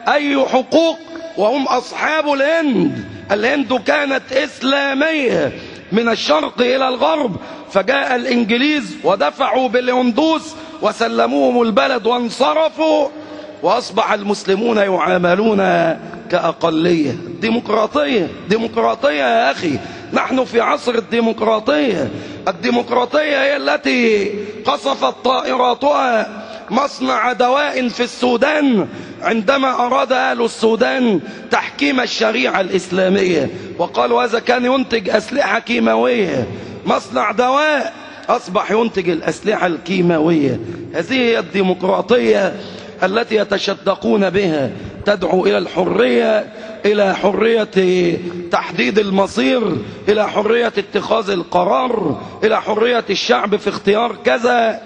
أي حقوق وهم أصحاب الهند. الهند كانت إسلامية. من الشرق إلى الغرب. فجاء الإنجليز ودفعوا بالهندوس وسلموهم البلد وانصرفوا وأصبح المسلمون يعاملون كأقلية. ديمقراطية ديمقراطية يا أخي. نحن في عصر الديمقراطية. الديمقراطية هي التي قصفت طائراتها. مصنع دواء في السودان عندما أراد أهل السودان تحكيم الشريعة الإسلامية وقالوا هذا كان ينتج أسلحة كيماوية. مصنع دواء أصبح ينتج الأسلحة الكيماوية. هذه هي الديمقراطية التي يتشدقون بها. تدعو إلى الحرية إلى حرية تحديد المصير إلى حرية اتخاذ القرار إلى حرية الشعب في اختيار كذا.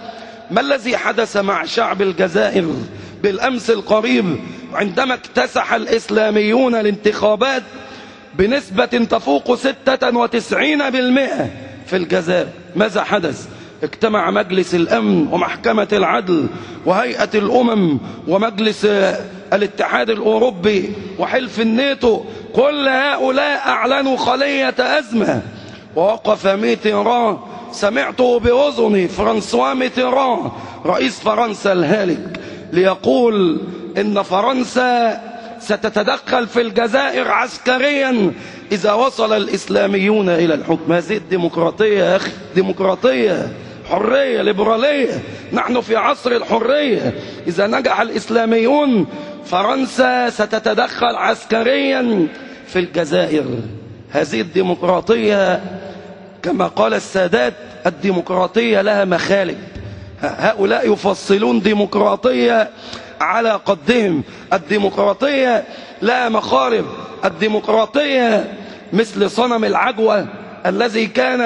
ما الذي حدث مع شعب الجزائر؟ بالأمس القريب عندما اكتسح الإسلاميون الانتخابات بنسبة تفوق 96% في الجزائر. ماذا حدث؟ اجتمع مجلس الأمن ومحكمة العدل وهيئة الأمم ومجلس الاتحاد الأوروبي وحلف الناتو. كل هؤلاء أعلنوا خلية أزمة. ووقف ميتيران. سمعته بأذني فرانسوا ميتيران رئيس فرنسا الهالك. ليقول إن فرنسا ستتدخل في الجزائر عسكريا إذا وصل الإسلاميون إلى الحكم. هذه الديمقراطية يا أخي ديمقراطية حرية ليبرالية. نحن في عصر الحرية. إذا نجح الإسلاميون فرنسا ستتدخل عسكريا في الجزائر. هذه الديمقراطية كما قال السادات الديمقراطية لها مخالب هؤلاء يفصلون ديمقراطية على قدهم. الديمقراطية لها مخارب. الديمقراطية مثل صنم العجوة الذي كان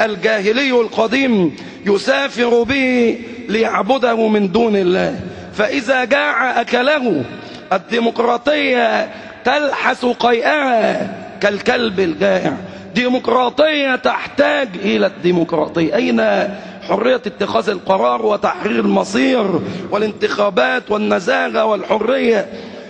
الجاهلي القديم يسافر به ليعبده من دون الله. فإذا جاع أكله الديمقراطية تلحس قيئها كالكلب الجائع. ديمقراطية تحتاج إلى الديمقراطية أين حرية اتخاذ القرار وتحرير المصير والانتخابات والنزاهة والحرية.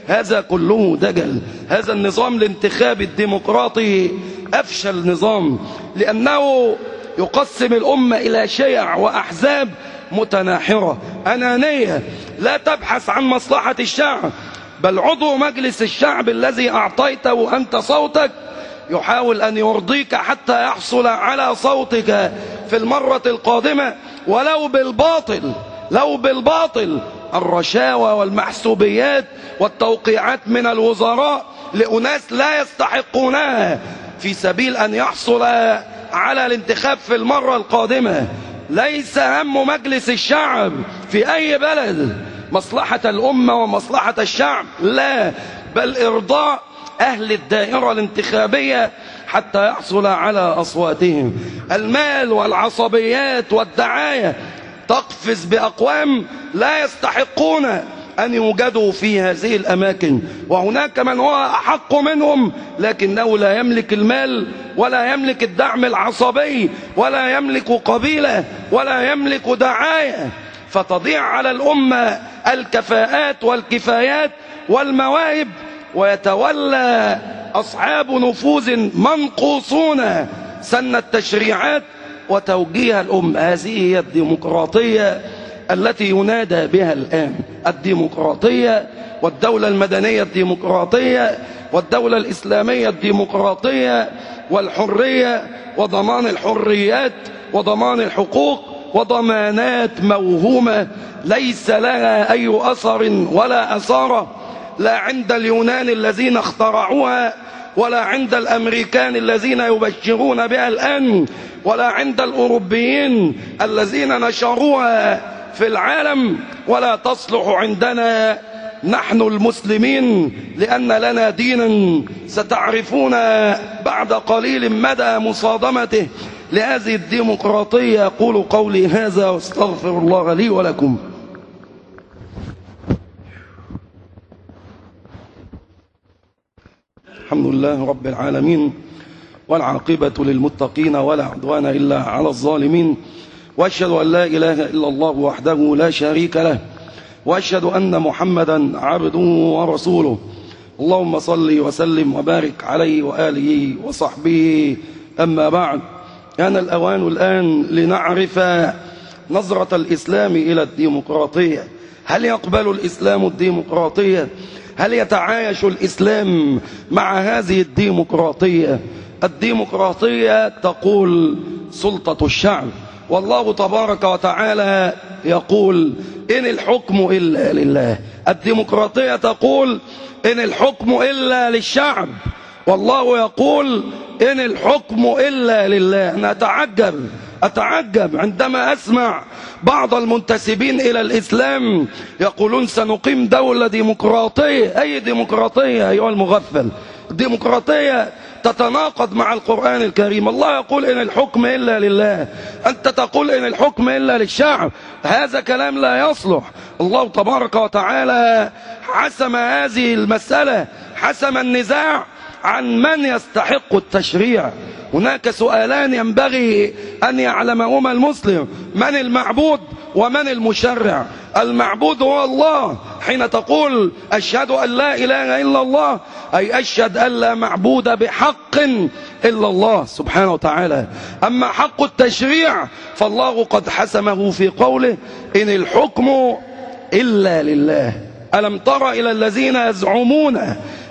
هذا كله دجل. هذا النظام الانتخابي الديمقراطي أفشل نظام لأنه يقسم الأمة إلى شيع وأحزاب متناحرة. أنانية لا تبحث عن مصلحة الشعب بل عضو مجلس الشعب الذي أعطيته أنت صوتك يحاول أن يرضيك حتى يحصل على صوتك في المرة القادمة ولو بالباطل لو بالباطل. الرشاوى والمحسوبيات والتوقيعات من الوزراء لأناس لا يستحقونها في سبيل أن يحصل على الانتخاب في المرة القادمة. ليس هم مجلس الشعب في أي بلد مصلحة الأمة ومصلحة الشعب لا بل إرضاء أهل الدائرة الانتخابية حتى يحصل على أصواتهم. المال والعصبيات والدعاية تقفز بأقوام لا يستحقون أن يوجدوا في هذه الأماكن. وهناك من هو أحق منهم لكنه لا يملك المال ولا يملك الدعم العصبي ولا يملك قبيلة ولا يملك دعاية. فتضيع على الأمة الكفاءات والكفايات والمواهب ويتولى أصحاب نفوذ منقوصون سن التشريعات وتوجيه الأمة هذه هي الديمقراطية التي ينادى بها الآن. الديمقراطية والدولة المدنية الديمقراطية والدولة الإسلامية الديمقراطية والحرية وضمان الحريات وضمان الحقوق وضمانات موهومة ليس لها أي أثر ولا أثارة لا عند اليونان الذين اخترعوها ولا عند الأمريكان الذين يبشرون بها الآن ولا عند الأوروبيين الذين نشروها في العالم ولا تصلح عندنا. نحن المسلمين لأن لنا دينا ستعرفون بعد قليل مدى مصادمته. لهذه الديمقراطية أقول قولي هذا واستغفر الله لي ولكم. الحمد لله رب العالمين والعاقبة للمتقين ولا عدوان إلا على الظالمين وأشهد أن لا إله إلا الله وحده لا شريك له وأشهد أن محمدا عبده ورسوله. اللهم صل وسلم وبارك عليه وآله وصحبه. أما بعد كان الأوان الآن لنعرف نظرة الإسلام إلى الديمقراطية. هل يقبل الإسلام الديمقراطية؟ هل يتعايش الإسلام مع هذه الديمقراطية؟ الديمقراطية تقول سلطة الشعب. والله تبارك وتعالى يقول إن الحكم إلا لله. الديمقراطية تقول إن الحكم إلا للشعب. والله يقول إن الحكم إلا لله. أنا أتعجب عندما أسمع بعض المنتسبين إلى الإسلام يقولون سنقيم دولة ديمقراطية. أي ديمقراطية أيها المغفل؟ الديمقراطية تتناقض مع القرآن الكريم. الله يقول إن الحكم إلا لله. أنت تقول إن الحكم إلا للشعب. هذا كلام لا يصلح. الله تبارك وتعالى حسم هذه المسألة حسم النزاع عن من يستحق التشريع. هناك سؤالان ينبغي أن يعلمهما المسلم. من المعبود ومن المشرع؟ المعبود هو الله. حين تقول أشهد أن لا إله إلا الله أي أشهد أن لا معبود بحق إلا الله سبحانه وتعالى. أما حق التشريع فالله قد حسمه في قوله إن الحكم إلا لله. ألم تر إلى الذين يزعمون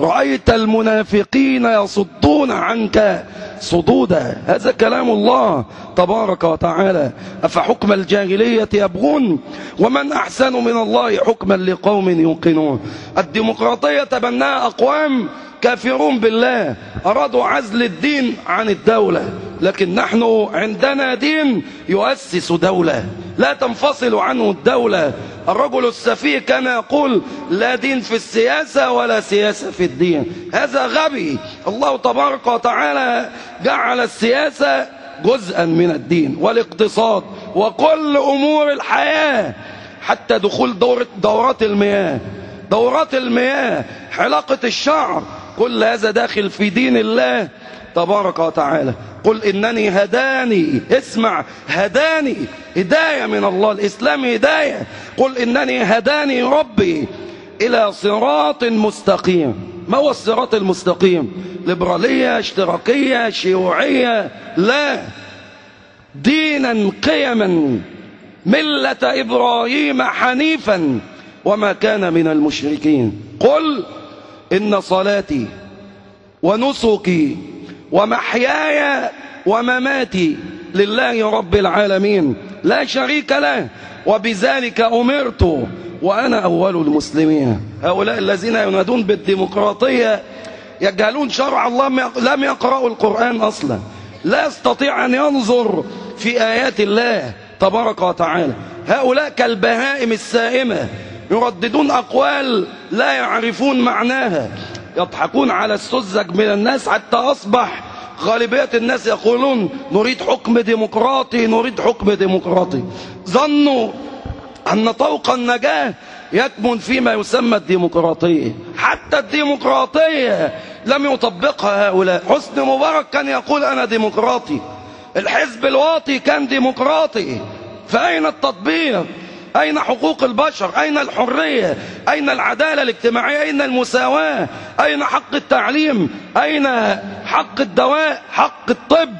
رأيت المنافقين يصدون عنك صدودا. هذا كلام الله تبارك وتعالى. أفحكم الجاهلية يبغون؟ ومن أحسن من الله حكما لقوم يوقنون. الديمقراطية تبناها أقوام كافرون بالله. أرادوا عزل الدين عن الدولة. لكن نحن عندنا دين يؤسس دولة. لا تنفصل عنه الدولة. الرجل السفيه كان يقول لا دين في السياسة ولا سياسة في الدين. هذا غبي. الله تبارك وتعالى جعل السياسة جزءا من الدين والاقتصاد وكل أمور الحياة حتى دخول دورة دورات المياه. دورات المياه حلاقة الشعر كل هذا داخل في دين الله. تبارك وتعالى. قل إنني هداني. اسمع. هداني. هداية من الله. الإسلام هداية. قل إنني هداني ربي إلى صراط مستقيم. ما هو الصراط المستقيم؟ ليبرالية اشتراكية شيوعية. لا. دينا قيما. ملة إبراهيم حنيفا. وما كان من المشركين. قل إن صلاتي ونسكي ومحياي ومماتي لله رب العالمين. لا شريك له وبذلك أمرت وأنا أول المسلمين. هؤلاء الذين ينادون بالديمقراطية يجهلون شرع الله لم يقرأوا القرآن أصلا. لا يستطيع أن ينظر في آيات الله تبارك وتعالى. هؤلاء كالبهائم السائمة يرددون أقوال لا يعرفون معناها. يضحكون على السذج من الناس حتى أصبح غالبية الناس يقولون نريد حكم ديمقراطي نريد حكم ديمقراطي. ظنوا أن طوق النجاة يكمن فيما يسمى الديمقراطية حتى الديمقراطية لم يطبقها هؤلاء. حسن مبارك كان يقول أنا ديمقراطي. الحزب الواطي كان ديمقراطي. فأين التطبيق؟ أين حقوق البشر؟ أين الحرية؟ أين العدالة الاجتماعية؟ أين المساواة؟ أين حق التعليم؟ أين حق الدواء؟ حق الطب؟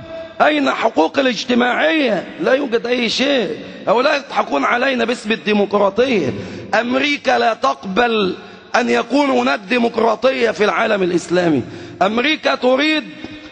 أين حقوق الاجتماعية؟ لا يوجد أي شيء. هؤلاء يضحكون علينا باسم الديمقراطية. أمريكا لا تقبل أن يكون هناك ديمقراطية في العالم الإسلامي. أمريكا تريد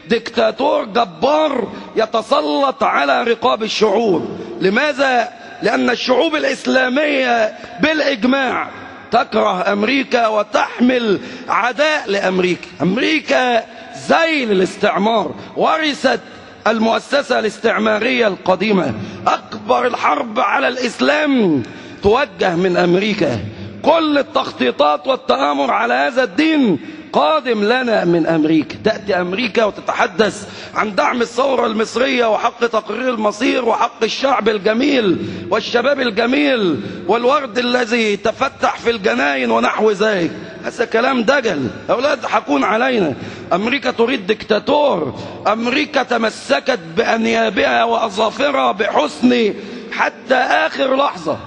دكتاتور جبار يتسلط على رقاب الشعوب. لماذا؟ لأن الشعوب الإسلامية بالإجماع تكره أمريكا وتحمل عداء لأمريكا. أمريكا زي الاستعمار ورثت المؤسسة الاستعمارية القديمة. أكبر الحرب على الإسلام توجه من أمريكا. كل التخطيطات والتآمر على هذا الدين قادم لنا من أمريكا. تأتي أمريكا وتتحدث عن دعم الثورة المصرية وحق تقرير المصير وحق الشعب الجميل والشباب الجميل والورد الذي تفتح في الجناين ونحو ذلك. هذا كلام دجل. هؤلاء يضحكون علينا. أمريكا تريد دكتاتور. أمريكا تمسكت بأنيابها وأظافرها بحسن حتى آخر لحظة.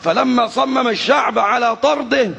فلما صمم الشعب على طرده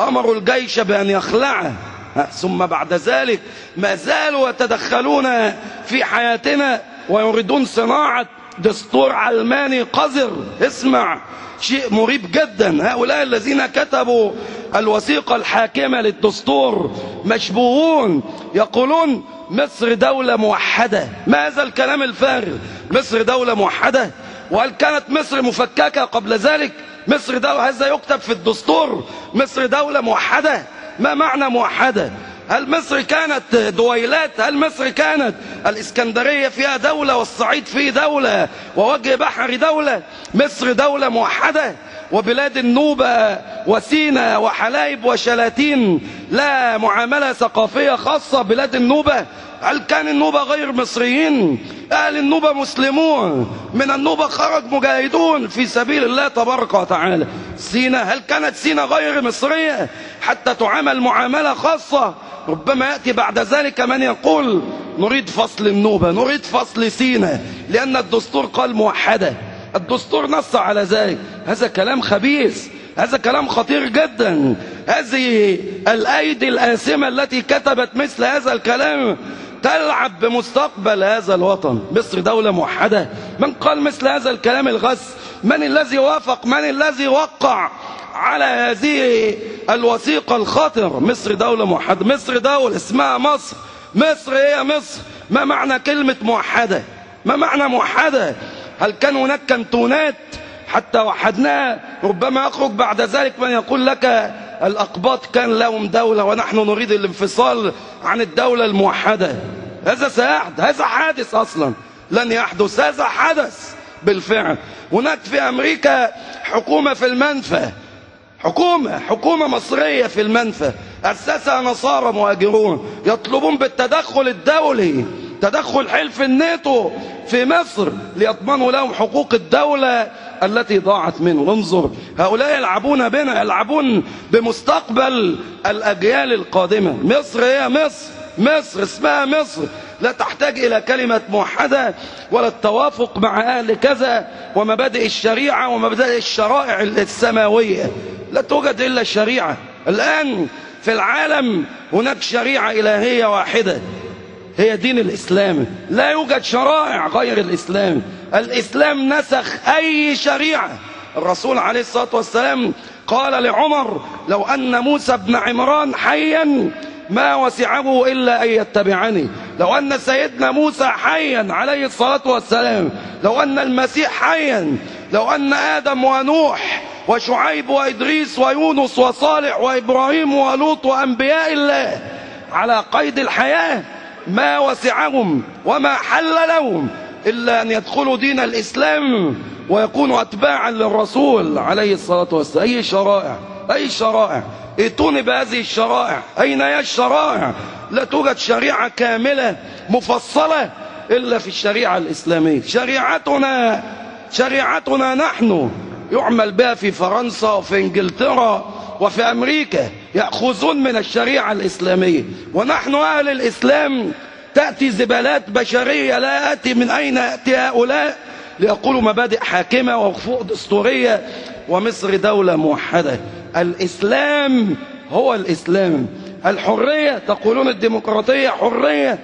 أمروا الجيش بأن يخلعه. ثم بعد ذلك ما زالوا يتدخلون في حياتنا ويريدون صناعة دستور علماني قذر. اسمع شيء مريب جدا. هؤلاء الذين كتبوا الوثيقة الحاكمة للدستور مشبوهون يقولون مصر دولة موحدة. ماذا الكلام الفارغ؟ مصر دولة موحدة. وهل كانت مصر مفككة قبل ذلك؟ مصر دولة هذا يكتب في الدستور. مصر دولة موحدة. ما معنى موحدة؟ هل مصر كانت دويلات؟ هل مصر كانت الإسكندرية فيها دولة والصعيد فيه دولة ووجه بحري دولة؟ مصر دولة موحدة. وبلاد النوبة وسينا وحلايب وشلاتين لا معاملة ثقافية خاصة بلاد النوبة. هل كان النوبة غير مصريين؟ أهل النوبة مسلمون. من النوبة خرج مجاهدون في سبيل الله تبارك وتعالى. سينا هل كانت سينا غير مصرية؟ حتى تعامل معاملة خاصة. ربما يأتي بعد ذلك من يقول نريد فصل النوبة نريد فصل سينا لأن الدستور قال موحدة. الدستور نص على ذلك. هذا كلام خبيث. هذا كلام خطير جدا. هذه الأيدي الآثمة التي كتبت مثل هذا الكلام تلعب بمستقبل هذا الوطن. مصر دولة موحدة. من قال مثل هذا الكلام الغس من الذي وافق؟ من الذي وقع على هذه الوثيقة الخطر مصر دولة موحدة. مصر دولة. اسمها مصر. مصر هي مصر. ما معنى كلمة موحدة؟ ما معنى موحدة؟ هل كان هناك كنتونات حتى وحدناها ربما يخرج بعد ذلك من يقول لك الأقباط كان لهم دولة ونحن نريد الانفصال عن الدولة الموحدة. هذا سيحدث هذا حادث أصلا. لن يحدث هذا حدث بالفعل. هناك في أمريكا حكومة في المنفى. حكومة حكومة مصرية في المنفى. أسسها نصارى مهاجرون يطلبون بالتدخل الدولي. تدخل حلف الناتو في مصر ليضمنوا لهم حقوق الدولة التي ضاعت منه انظر هؤلاء يلعبون بنا يلعبون بمستقبل الأجيال القادمة. مصر هي مصر مصر اسمها مصر. لا تحتاج إلى كلمة موحدة ولا التوافق مع أهل كذا ومبادئ الشريعة ومبادئ الشرائع السماوية. لا توجد إلا الشريعة الآن في العالم هناك شريعة إلهية واحدة. هي دين الإسلام. لا يوجد شرائع غير الإسلام. الإسلام نسخ أي شريعة. الرسول عليه الصلاة والسلام قال لعمر لو أن موسى بن عمران حيا ما وسعه إلا أن يتبعني. لو أن سيدنا موسى حيا عليه الصلاة والسلام. لو أن المسيح حيا. لو أن آدم ونوح وشعيب وإدريس ويونس وصالح وإبراهيم ولوط وأنبياء الله على قيد الحياة ما وسعهم وما حل لهم إلا أن يدخلوا دين الإسلام ويكونوا أتباعا للرسول عليه الصلاة والسلام. أي شرائع؟ أي شرائع؟ ائتوني بهذه الشرائع. أين هي الشرائع؟ لا توجد شريعة كاملة مفصلة إلا في الشريعة الإسلامية. شريعتنا شريعتنا نحن يعمل بها في فرنسا وفي إنجلترا وفي أمريكا يأخذون من الشريعة الإسلامية. ونحن أهل الإسلام تأتي زبالات بشرية لا يأتي من أين يأتي هؤلاء؟ ليقولوا مبادئ حاكمة وحقوق دستورية. ومصر دولة موحدة. الإسلام هو الإسلام. الحرية تقولون الديمقراطية حرية.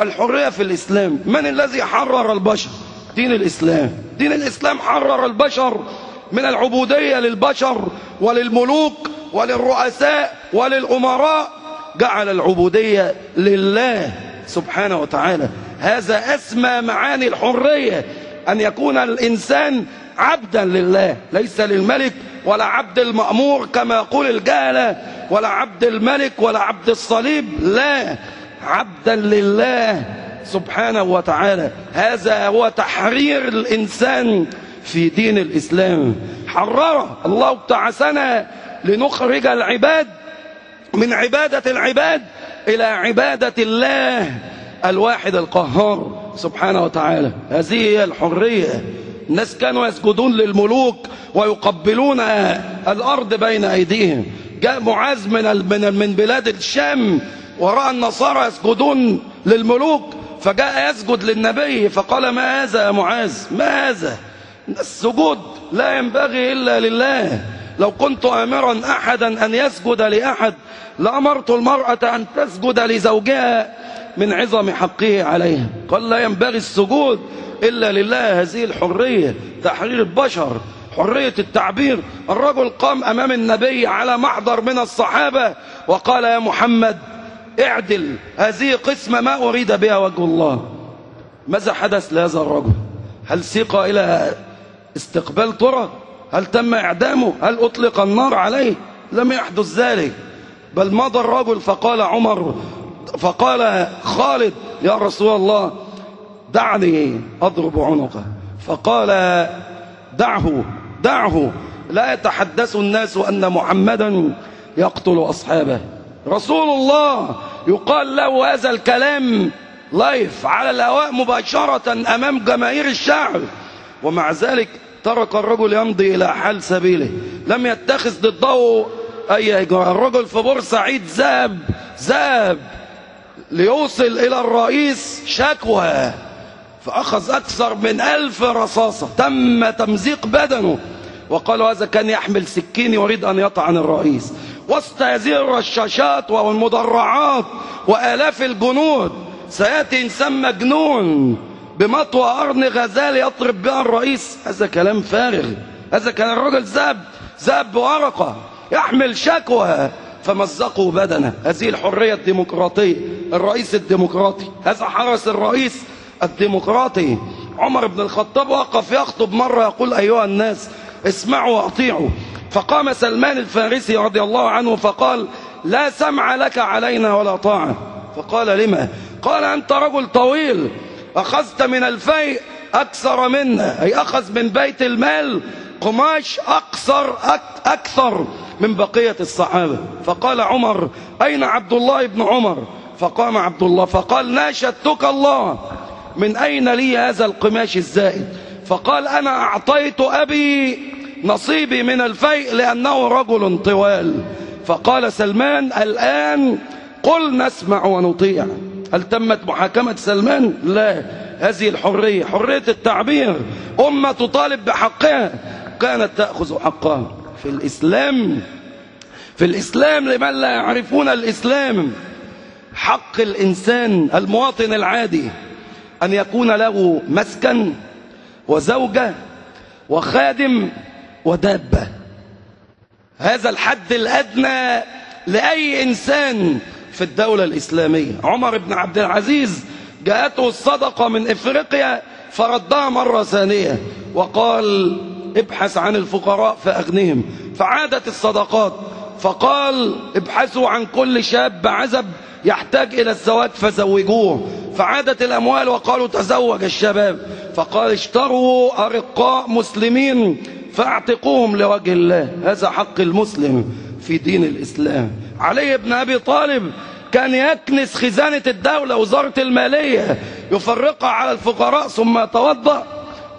الحرية في الإسلام. من الذي حرر البشر؟ دين الإسلام. دين الإسلام حرر البشر. من العبودية للبشر وللملوك وللرؤساء وللأمراء. جعل العبودية لله سبحانه وتعالى. هذا أسمى معاني الحرية أن يكون الإنسان عبدا لله ليس للملك ولا عبد المأمور كما يقول الجهلة ولا عبد الملك ولا عبد الصليب. لا عبدا لله سبحانه وتعالى. هذا هو تحرير الإنسان. في دين الإسلام. حرر الله ابتعثنا لنخرج العباد من عبادة العباد إلى عبادة الله الواحد القهار. سبحانه وتعالى. هذه هي الحرية. الناس كانوا يسجدون للملوك ويقبلون الأرض بين أيديهم. جاء معاذ من من من بلاد الشام ورأى النصارى يسجدون للملوك فجاء يسجد للنبي فقال ما هذا يا معاذ؟ ما هذا؟ السجود لا ينبغي إلا لله. لو كنت أمرا أحدا أن يسجد لأحد لأمرت المرأة أن تسجد لزوجها من عظم حقه عليها. قال لا ينبغي السجود إلا لله. هذه الحرية تحرير البشر حرية التعبير. الرجل قام أمام النبي على محضر من الصحابة وقال يا محمد اعدل هذه قسمة ما أريد بها وجه الله. ماذا حدث لهذا الرجل؟ هل سيق إلى استقبال طرق. هل تم إعدامه؟ هل أطلق النار عليه؟ لم يحدث ذلك. بل مضى الرجل فقال عمر فقال خالد يا رسول الله دعني أضرب عنقه. فقال دعه دعه. لا يتحدث الناس أن محمدا يقتل أصحابه. رسول الله يقال له هذا الكلام لايف على الهواء مباشرة أمام جماهير الشعب. ومع ذلك ترك الرجل يمضي إلى حال سبيله. لم يتخذ ضده أي إجراء. الرجل في بورسعيد ذهب ذهب ليوصل إلى الرئيس شكوى. فأخذ أكثر من ألف رصاصة. تم تمزيق بدنه. وقالوا هذا كان يحمل سكين يريد أن يطعن الرئيس. وسط هذه الرشاشات والمدرعات وآلاف الجنود. سيأتي إنسان مجنون. بمطوى قرن غزال يضرب بها الرئيس. هذا كلام فارغ. هذا كان الرجل ذهب ذهب بورقة يحمل شكوى. فمزقوا بدنه. هذه الحرية الديمقراطية الرئيس الديمقراطي. هذا حرس الرئيس الديمقراطي. عمر بن الخطاب وقف يخطب مرة يقول أيها الناس اسمعوا وأطيعوا. فقام سلمان الفارسي رضي الله عنه فقال لا سمع لك علينا ولا طاعة. فقال لما؟ قال أنت رجل طويل. أخذت من الفيء أكثر منا أي أخذ من بيت المال قماش أكثر أكثر من بقية الصحابة. فقال عمر أين عبد الله بن عمر؟ فقام عبد الله فقال ناشدتك الله. من أين لي هذا القماش الزائد؟ فقال أنا أعطيت أبي نصيبي من الفيء لأنه رجل طوال. فقال سلمان الآن قل نسمع ونطيع. هل تمت محاكمة سلمان؟ لا. هذه الحرية حرية التعبير. أمة تطالب بحقها. كانت تأخذ حقها. في الإسلام في الإسلام لمن لا يعرفون الإسلام. حق الإنسان المواطن العادي أن يكون له مسكن وزوجة وخادم ودابة. هذا الحد الأدنى لأي إنسان في الدولة الإسلامية. عمر بن عبد العزيز جاءته الصدقة من إفريقيا فردها مرة ثانية وقال ابحث عن الفقراء فأغنهم فعادت الصدقات فقال ابحثوا عن كل شاب عزب يحتاج إلى الزواج فزوجوه. فعادت الأموال وقالوا تزوج الشباب. فقال اشتروا أرقاء مسلمين فاعتقوهم لوجه الله. هذا حق المسلم في دين الإسلام. علي بن أبي طالب كان يكنس خزانة الدولة وزارة المالية يفرقها على الفقراء ثم يتوضأ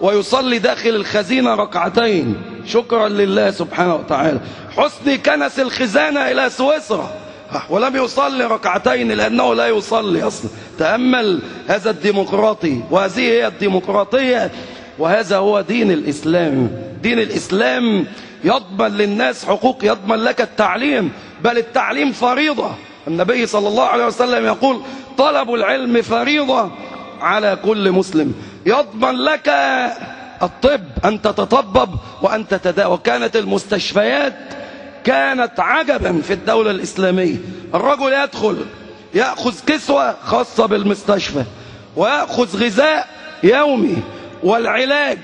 ويصلي داخل الخزينة ركعتين. شكرا لله سبحانه وتعالى. حسني كنس الخزانة إلى سويسرا. ولم يصلي ركعتين لأنه لا يصلي أصلا. تأمل هذا الديمقراطي وهذه هي الديمقراطية وهذا هو دين الإسلام. دين الإسلام يضمن للناس حقوق يضمن لك التعليم بل التعليم فريضة. النبي صلى الله عليه وسلم يقول طلب العلم فريضة على كل مسلم. يضمن لك الطب أن تتطبب وأن تتداوى وكانت المستشفيات كانت عجبا في الدولة الإسلامية. الرجل يدخل يأخذ كسوة خاصة بالمستشفى ويأخذ غذاء يومي والعلاج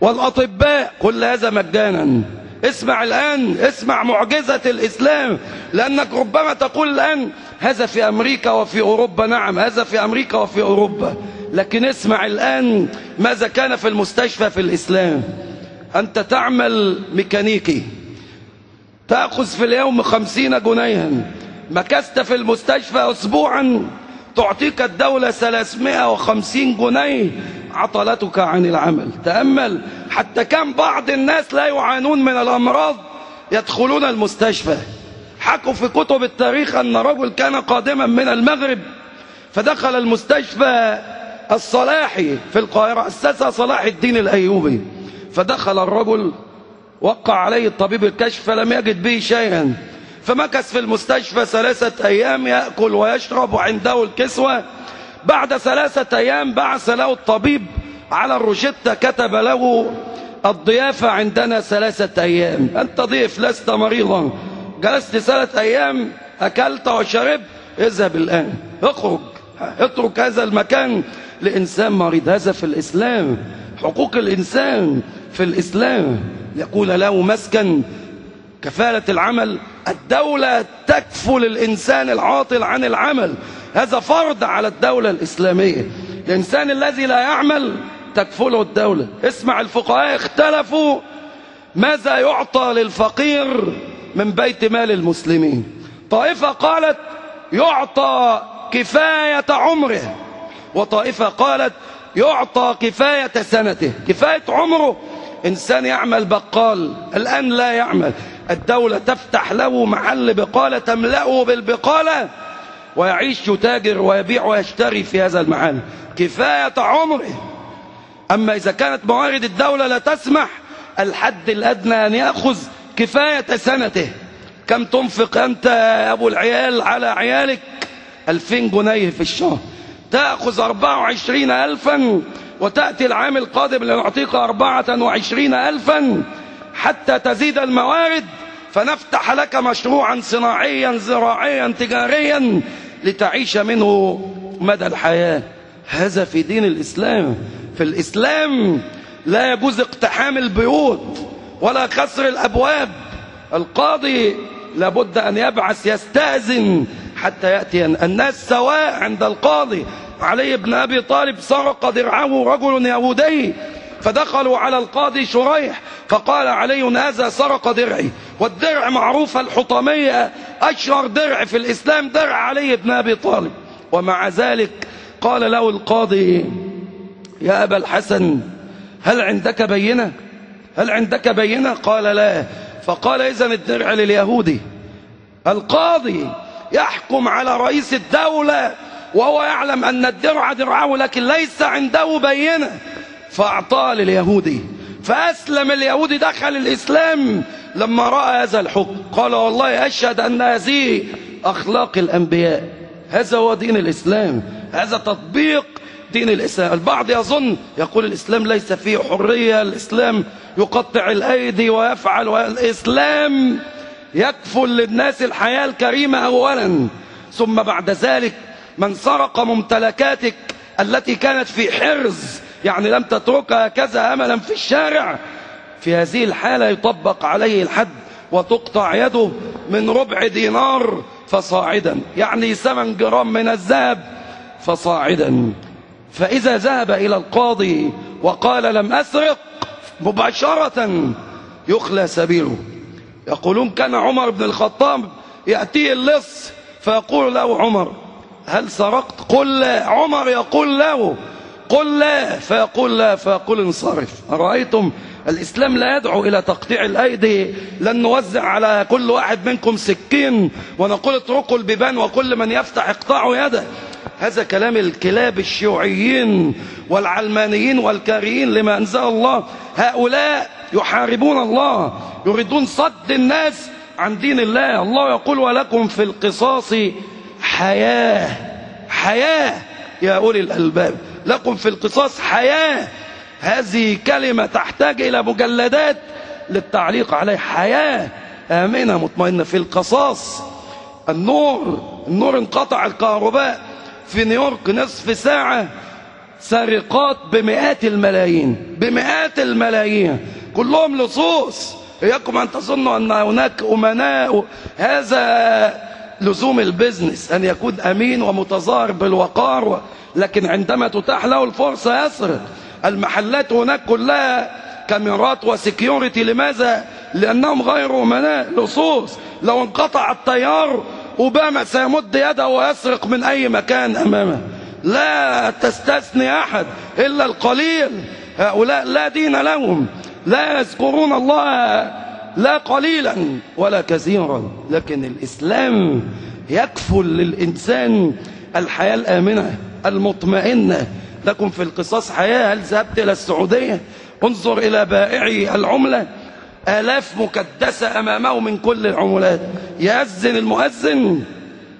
والأطباء كل هذا مجانا. اسمع الآن اسمع معجزة الإسلام لأنك ربما تقول الآن هذا في أمريكا وفي أوروبا. نعم هذا في أمريكا وفي أوروبا. لكن اسمع الآن ماذا كان في المستشفى في الإسلام. أنت تعمل ميكانيكي تأخذ في اليوم خمسين جنيها. مكثت في المستشفى أسبوعا تعطيك الدولة 350 جنيه. عطلتك عن العمل. تأمل. حتى كان بعض الناس لا يعانون من الأمراض يدخلون المستشفى. حكوا في كتب التاريخ أن رجل كان قادما من المغرب فدخل المستشفى الصلاحي في القاهرة أسسها صلاح الدين الأيوبي. فدخل الرجل وقع عليه الطبيب الكشف فلم يجد به شيئا. فمكث في المستشفى ثلاثة أيام يأكل ويشرب وعنده الكسوة. بعد ثلاثة أيام بعث له الطبيب على الروشتة كتب له الضيافة عندنا ثلاثة أيام. أنت ضيف لست مريضا. جلست ثلاثة أيام أكلت وشربت. اذهب الآن. اخرج. اترك هذا المكان لإنسان مريض. هذا في الإسلام. حقوق الإنسان في الإسلام. يقول له مسكن كفالة العمل الدولة تكفل الإنسان العاطل عن العمل. هذا فرض على الدولة الإسلامية. الإنسان الذي لا يعمل تكفله الدولة. اسمع الفقهاء اختلفوا ماذا يعطى للفقير من بيت مال المسلمين. طائفة قالت يعطى كفاية عمره. وطائفة قالت يعطى كفاية سنته. كفاية عمره. إنسان يعمل بقال الآن لا يعمل. الدولة تفتح له محل بقالة تملأه بالبقالة. ويعيش يتاجر ويبيع ويشتري في هذا المحل. كفاية عمره. أما إذا كانت موارد الدولة لا تسمح الحد الأدنى أن يأخذ كفاية سنته. كم تنفق أنت يا أبو العيال على عيالك؟ ألفين جنيه في الشهر. تأخذ أربعة وعشرين ألفا وتأتي العام القادم لنعطيك أربعة وعشرين ألفا. حتى تزيد الموارد فنفتح لك مشروعا صناعيا زراعيا تجاريا. لتعيش منه مدى الحياة. هذا في دين الإسلام. في الإسلام لا يجوز اقتحام البيوت ولا كسر الأبواب. القاضي لابد أن يبعث يستأذن حتى يأتي الناس سواء عند القاضي. علي بن أبي طالب سرق درعه رجل يهودي. فدخلوا على القاضي شريح فقال علي هذا سرق درعي والدرع معروفة الحطمية أشهر درع في الإسلام درع علي بن أبي طالب. ومع ذلك قال له القاضي يا أبا الحسن هل عندك بينة؟ هل عندك بينة؟ قال لا. فقال إذن الدرع لليهودي. القاضي يحكم على رئيس الدولة وهو يعلم أن الدرع درعه لكن ليس عنده بينة. فأعطاه لليهودي. فأسلم اليهودي دخل الإسلام لما رأى هذا الحكم. قال والله أشهد أن هذه أخلاق الأنبياء. هذا هو دين الإسلام. هذا تطبيق دين الإسلام. البعض يظن يقول الإسلام ليس فيه حرية الإسلام يقطع الأيدي ويفعل والإسلام يكفل للناس الحياة الكريمة أولا. ثم بعد ذلك من سرق ممتلكاتك التي كانت في حرز يعني لم تتركها كذا أملا في الشارع. في هذه الحالة يطبق عليه الحد وتقطع يده من ربع دينار فصاعدا. يعني ثمن جرام من الذهب فصاعدا. فإذا ذهب إلى القاضي وقال لم أسرق مباشرة يخلى سبيله. يقولون كان عمر بن الخطاب يأتيه اللص فيقول له عمر هل سرقت؟ قل لا. عمر يقول له قل لا فيقول لا فيقول انصرف. أرأيتم؟ الإسلام لا يدعو إلى تقطيع الأيدي. لن نوزع على كل واحد منكم سكين ونقول اتركوا البيبان وكل من يفتح اقطعوا يده. هذا كلام الكلاب الشيوعيين والعلمانيين والكاريين لما أنزل الله. هؤلاء يحاربون الله يريدون صد الناس عن دين الله. الله يقول ولكم في القصاص حياة حياة يا أولي الألباب. لكم في القصاص حياة. هذه كلمة تحتاج إلى مجلدات للتعليق عليه حياة. آمنة مطمئنة في القصاص. النور النور انقطع الكهرباء. في نيويورك نصف ساعة. سرقات بمئات الملايين بمئات الملايين. كلهم لصوص. إياكم أن تظنوا أن هناك أمناء. هذا لزوم البزنس أن يكون أمين ومتظاهر بالوقار لكن عندما تتاح له الفرصة يسرق المحلات هناك كلها كاميرات وسكيورتي لماذا؟ لأنهم غير أمناء لصوص. لو انقطع التيار أوباما سيمد يده ويسرق من أي مكان أمامه. لا تستثني أحد إلا القليل. هؤلاء لا دين لهم. لا يذكرون الله لا قليلا ولا كثيرا لكن الإسلام يكفل للإنسان الحياة الآمنة المطمئنة. لكم في القصاص حياة هل ذهبت إلى السعودية؟ انظر إلى بائعي العملة. آلاف مكدسة أمامه من كل العملات. يأذن المؤذن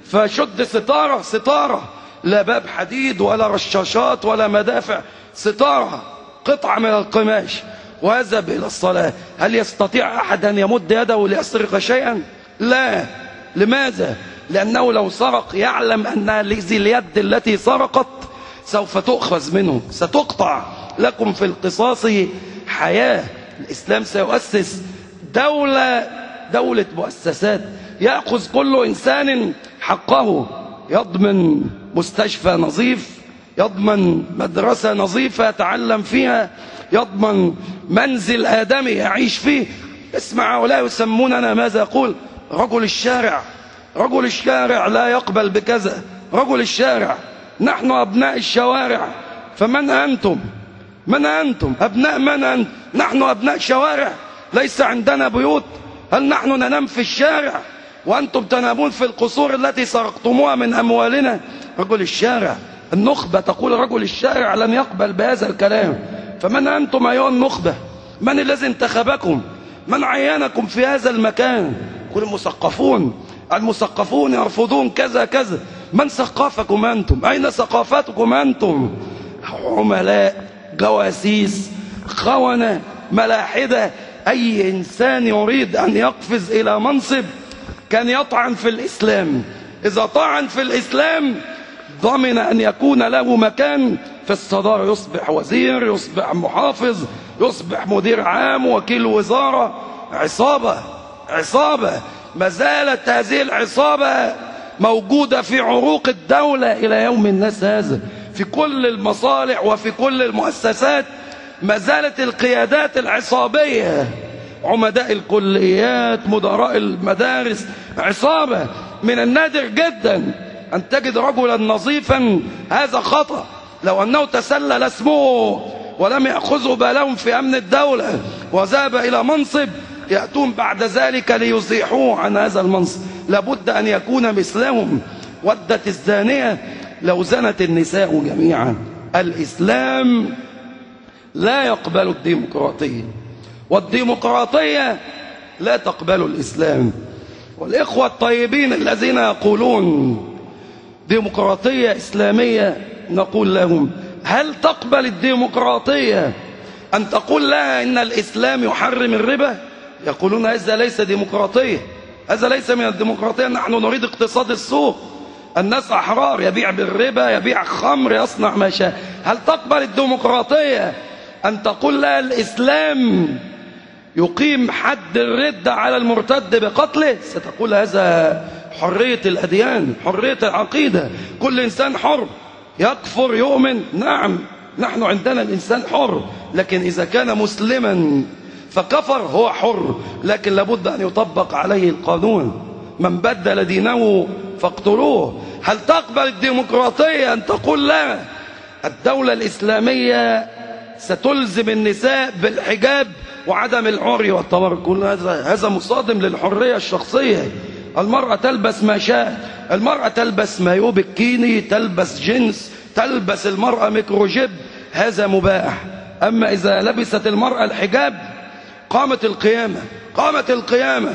فشد ستارة ستارة. لا باب حديد ولا رشاشات ولا مدافع ستارة قطعة من القماش. ويذهب إلى الصلاة. هل يستطيع أحد أن يمد يده ليسرق شيئا؟ لا. لماذا؟ لأنه لو سرق يعلم أن هذه اليد التي سرقت سوف تؤخذ منه ستقطع لكم في القصاص حياة. الإسلام سيؤسس دولة دولة مؤسسات. يأخذ كل إنسان حقه. يضمن مستشفى نظيف يضمن مدرسة نظيفة يتعلم فيها. يضمن منزل آدمي يعيش فيه. اسمع هؤلاء يسموننا ماذا يقول رجل الشارع. رجل الشارع لا يقبل بكذا. رجل الشارع. نحن أبناء الشوارع. فمن أنتم؟ من أنتم؟ أبناء من أنتم نحن أبناء شوارع. ليس عندنا بيوت. هل نحن ننام في الشارع؟ وأنتم تنامون في القصور التي سرقتموها من أموالنا. رجل الشارع. النخبة تقول رجل الشارع لن يقبل بهذا الكلام. فمن أنتم أيها النخبة؟ من الذي انتخبكم؟ من عينكم في هذا المكان؟ كل المثقفون المثقفون يرفضون كذا كذا. من ثقافكم أنتم؟ أين ثقافتكم أنتم؟ عملاء جواسيس خونة ملاحدة. أي إنسان يريد أن يقفز إلى منصب كان يطعن في الإسلام. إذا طعن في الإسلام ضمن أن يكون له مكان في الصدارة. يصبح وزير يصبح محافظ يصبح مدير عام وكيل وزارة. عصابة عصابة. ما زالت هذه العصابة موجودة في عروق الدولة إلى يوم الناس هذا. في كل المصالح وفي كل المؤسسات ما زالت القيادات العصابية عمداء الكليات مدراء المدارس عصابة. من النادر جدا أن تجد رجلا نظيفا هذا خطأ. لو أنه تسلل اسمه ولم يأخذوا بالهم في أمن الدولة وذهب إلى منصب يأتون بعد ذلك ليزيحوه عن هذا المنصب. لابد أن يكون مثلهم. ودت الزانية لو زنت النساء جميعا. الإسلام لا يقبل الديمقراطية. والديمقراطية لا تقبل الإسلام. والإخوة الطيبين الذين يقولون ديمقراطية إسلامية نقول لهم هل تقبل الديمقراطية أن تقول لها إن الإسلام يحرم الربا؟ يقولون هذا ليس ديمقراطية هذا ليس من الديمقراطية نحن نريد اقتصاد السوق. الناس أحرار يبيع بالربا يبيع خمر يصنع ما شاء. هل تقبل الديمقراطية أن تقول لها الإسلام يقيم حد الردة على المرتد بقتله؟ ستقول هذا حرية الأديان حرية العقيدة. كل إنسان حر. يكفر يؤمن. نعم نحن عندنا الإنسان حر. لكن إذا كان مسلما فكفر هو حر. لكن لابد أن يطبق عليه القانون. من بدل دينه فاقتلوه. هل تقبل الديمقراطية أن تقول لا؟ الدولة الإسلامية ستلزم النساء بالحجاب وعدم العري والتمرد كل هذا هذا مصادم للحرية الشخصية. المرأة تلبس ما شاء المرأة تلبس مايو بكيني تلبس جنس تلبس المرأة ميكروجيب هذا مباح. أما إذا لبست المرأة الحجاب قامت القيامة قامت القيامة.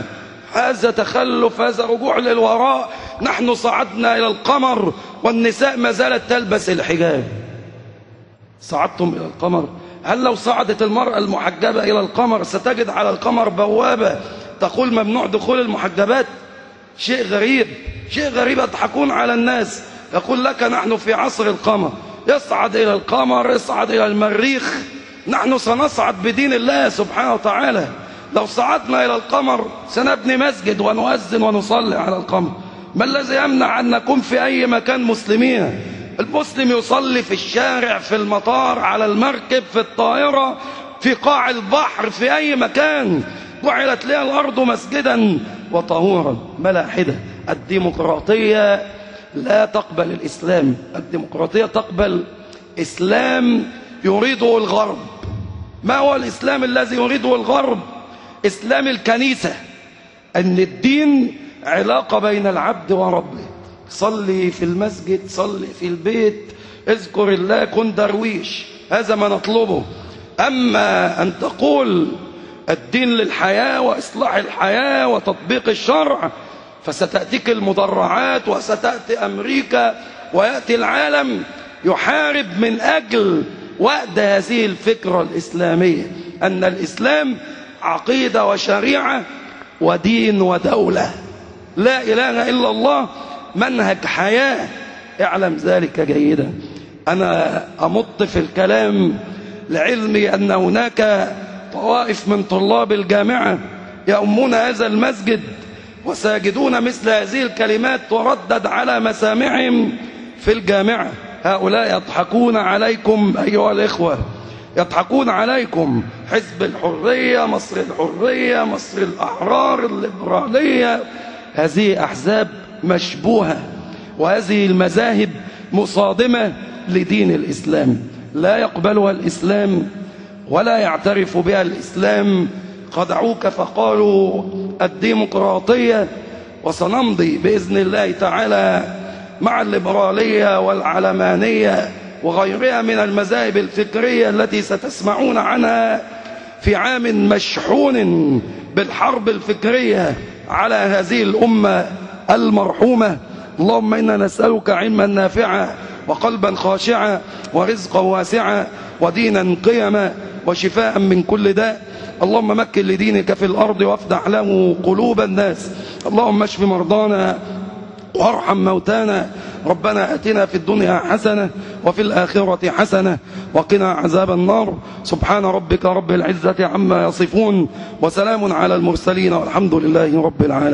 هذا تخلف هذا رجوع للوراء. نحن صعدنا إلى القمر والنساء ما زالت تلبس الحجاب. صعدتم إلى القمر؟ هل لو صعدت المرأة المحجبة إلى القمر ستجد على القمر بوابة تقول ممنوع دخول المحجبات؟ شيء غريب شيء غريب يضحكون على الناس. يقول لك نحن في عصر القمر. يصعد إلى القمر يصعد إلى المريخ. نحن سنصعد بدين الله سبحانه وتعالى. لو صعدنا إلى القمر سنبني مسجد ونؤذن ونصلي على القمر. ما الذي يمنع أن نكون في أي مكان مسلمين؟ المسلم يصلي في الشارع في المطار على المركب في الطائرة في قاع البحر في أي مكان. جعلت لها الأرض مسجدا. وطهورا ملاحدة. الديمقراطية لا تقبل الإسلام. الديمقراطية تقبل إسلام يريده الغرب. ما هو الإسلام الذي يريده الغرب؟ إسلام الكنيسة. أن الدين علاقة بين العبد وربه. صلي في المسجد صلي في البيت. اذكر الله كن درويش. هذا ما نطلبه. أما أن تقول الدين للحياة وإصلاح الحياة وتطبيق الشرع فستأتيك المدرعات وستأتي أمريكا ويأتي العالم يحارب من أجل وأد هذه الفكرة الإسلامية أن الإسلام عقيدة وشريعة ودين ودولة. لا إله إلا الله منهج حياة. اعلم ذلك جيدا. أنا أمط في الكلام لعلمي أن هناك طوائف من طلاب الجامعة يأمون هذا المسجد وساجدون مثل هذه الكلمات تردد على مسامعهم في الجامعة. هؤلاء يضحكون عليكم أيها الإخوة يضحكون عليكم. حزب الحرية مصر الحرية مصر الأحرار الليبرالية. هذه أحزاب مشبوهة وهذه المذاهب مصادمة لدين الإسلام. لا يقبلها الإسلام ولا يعترف بها الإسلام. خدعوك فقالوا الديمقراطية وسنمضي بإذن الله تعالى مع الليبرالية والعلمانية وغيرها من المذاهب الفكرية التي ستسمعون عنها في عام مشحون بالحرب الفكرية على هذه الأمة المرحومة. اللهم إنا نسألك علما نافعا وقلبا خاشعا ورزقا واسعا ودينا قيما وشفاء من كل داء. اللهم مكن لدينك في الأرض وافتح له قلوب الناس. اللهم اشف مرضانا وارحم موتانا. ربنا آتنا في الدنيا حسنة وفي الآخرة حسنة وقنا عذاب النار. سبحان ربك رب العزة عما يصفون وسلام على المرسلين والحمد لله رب العالمين.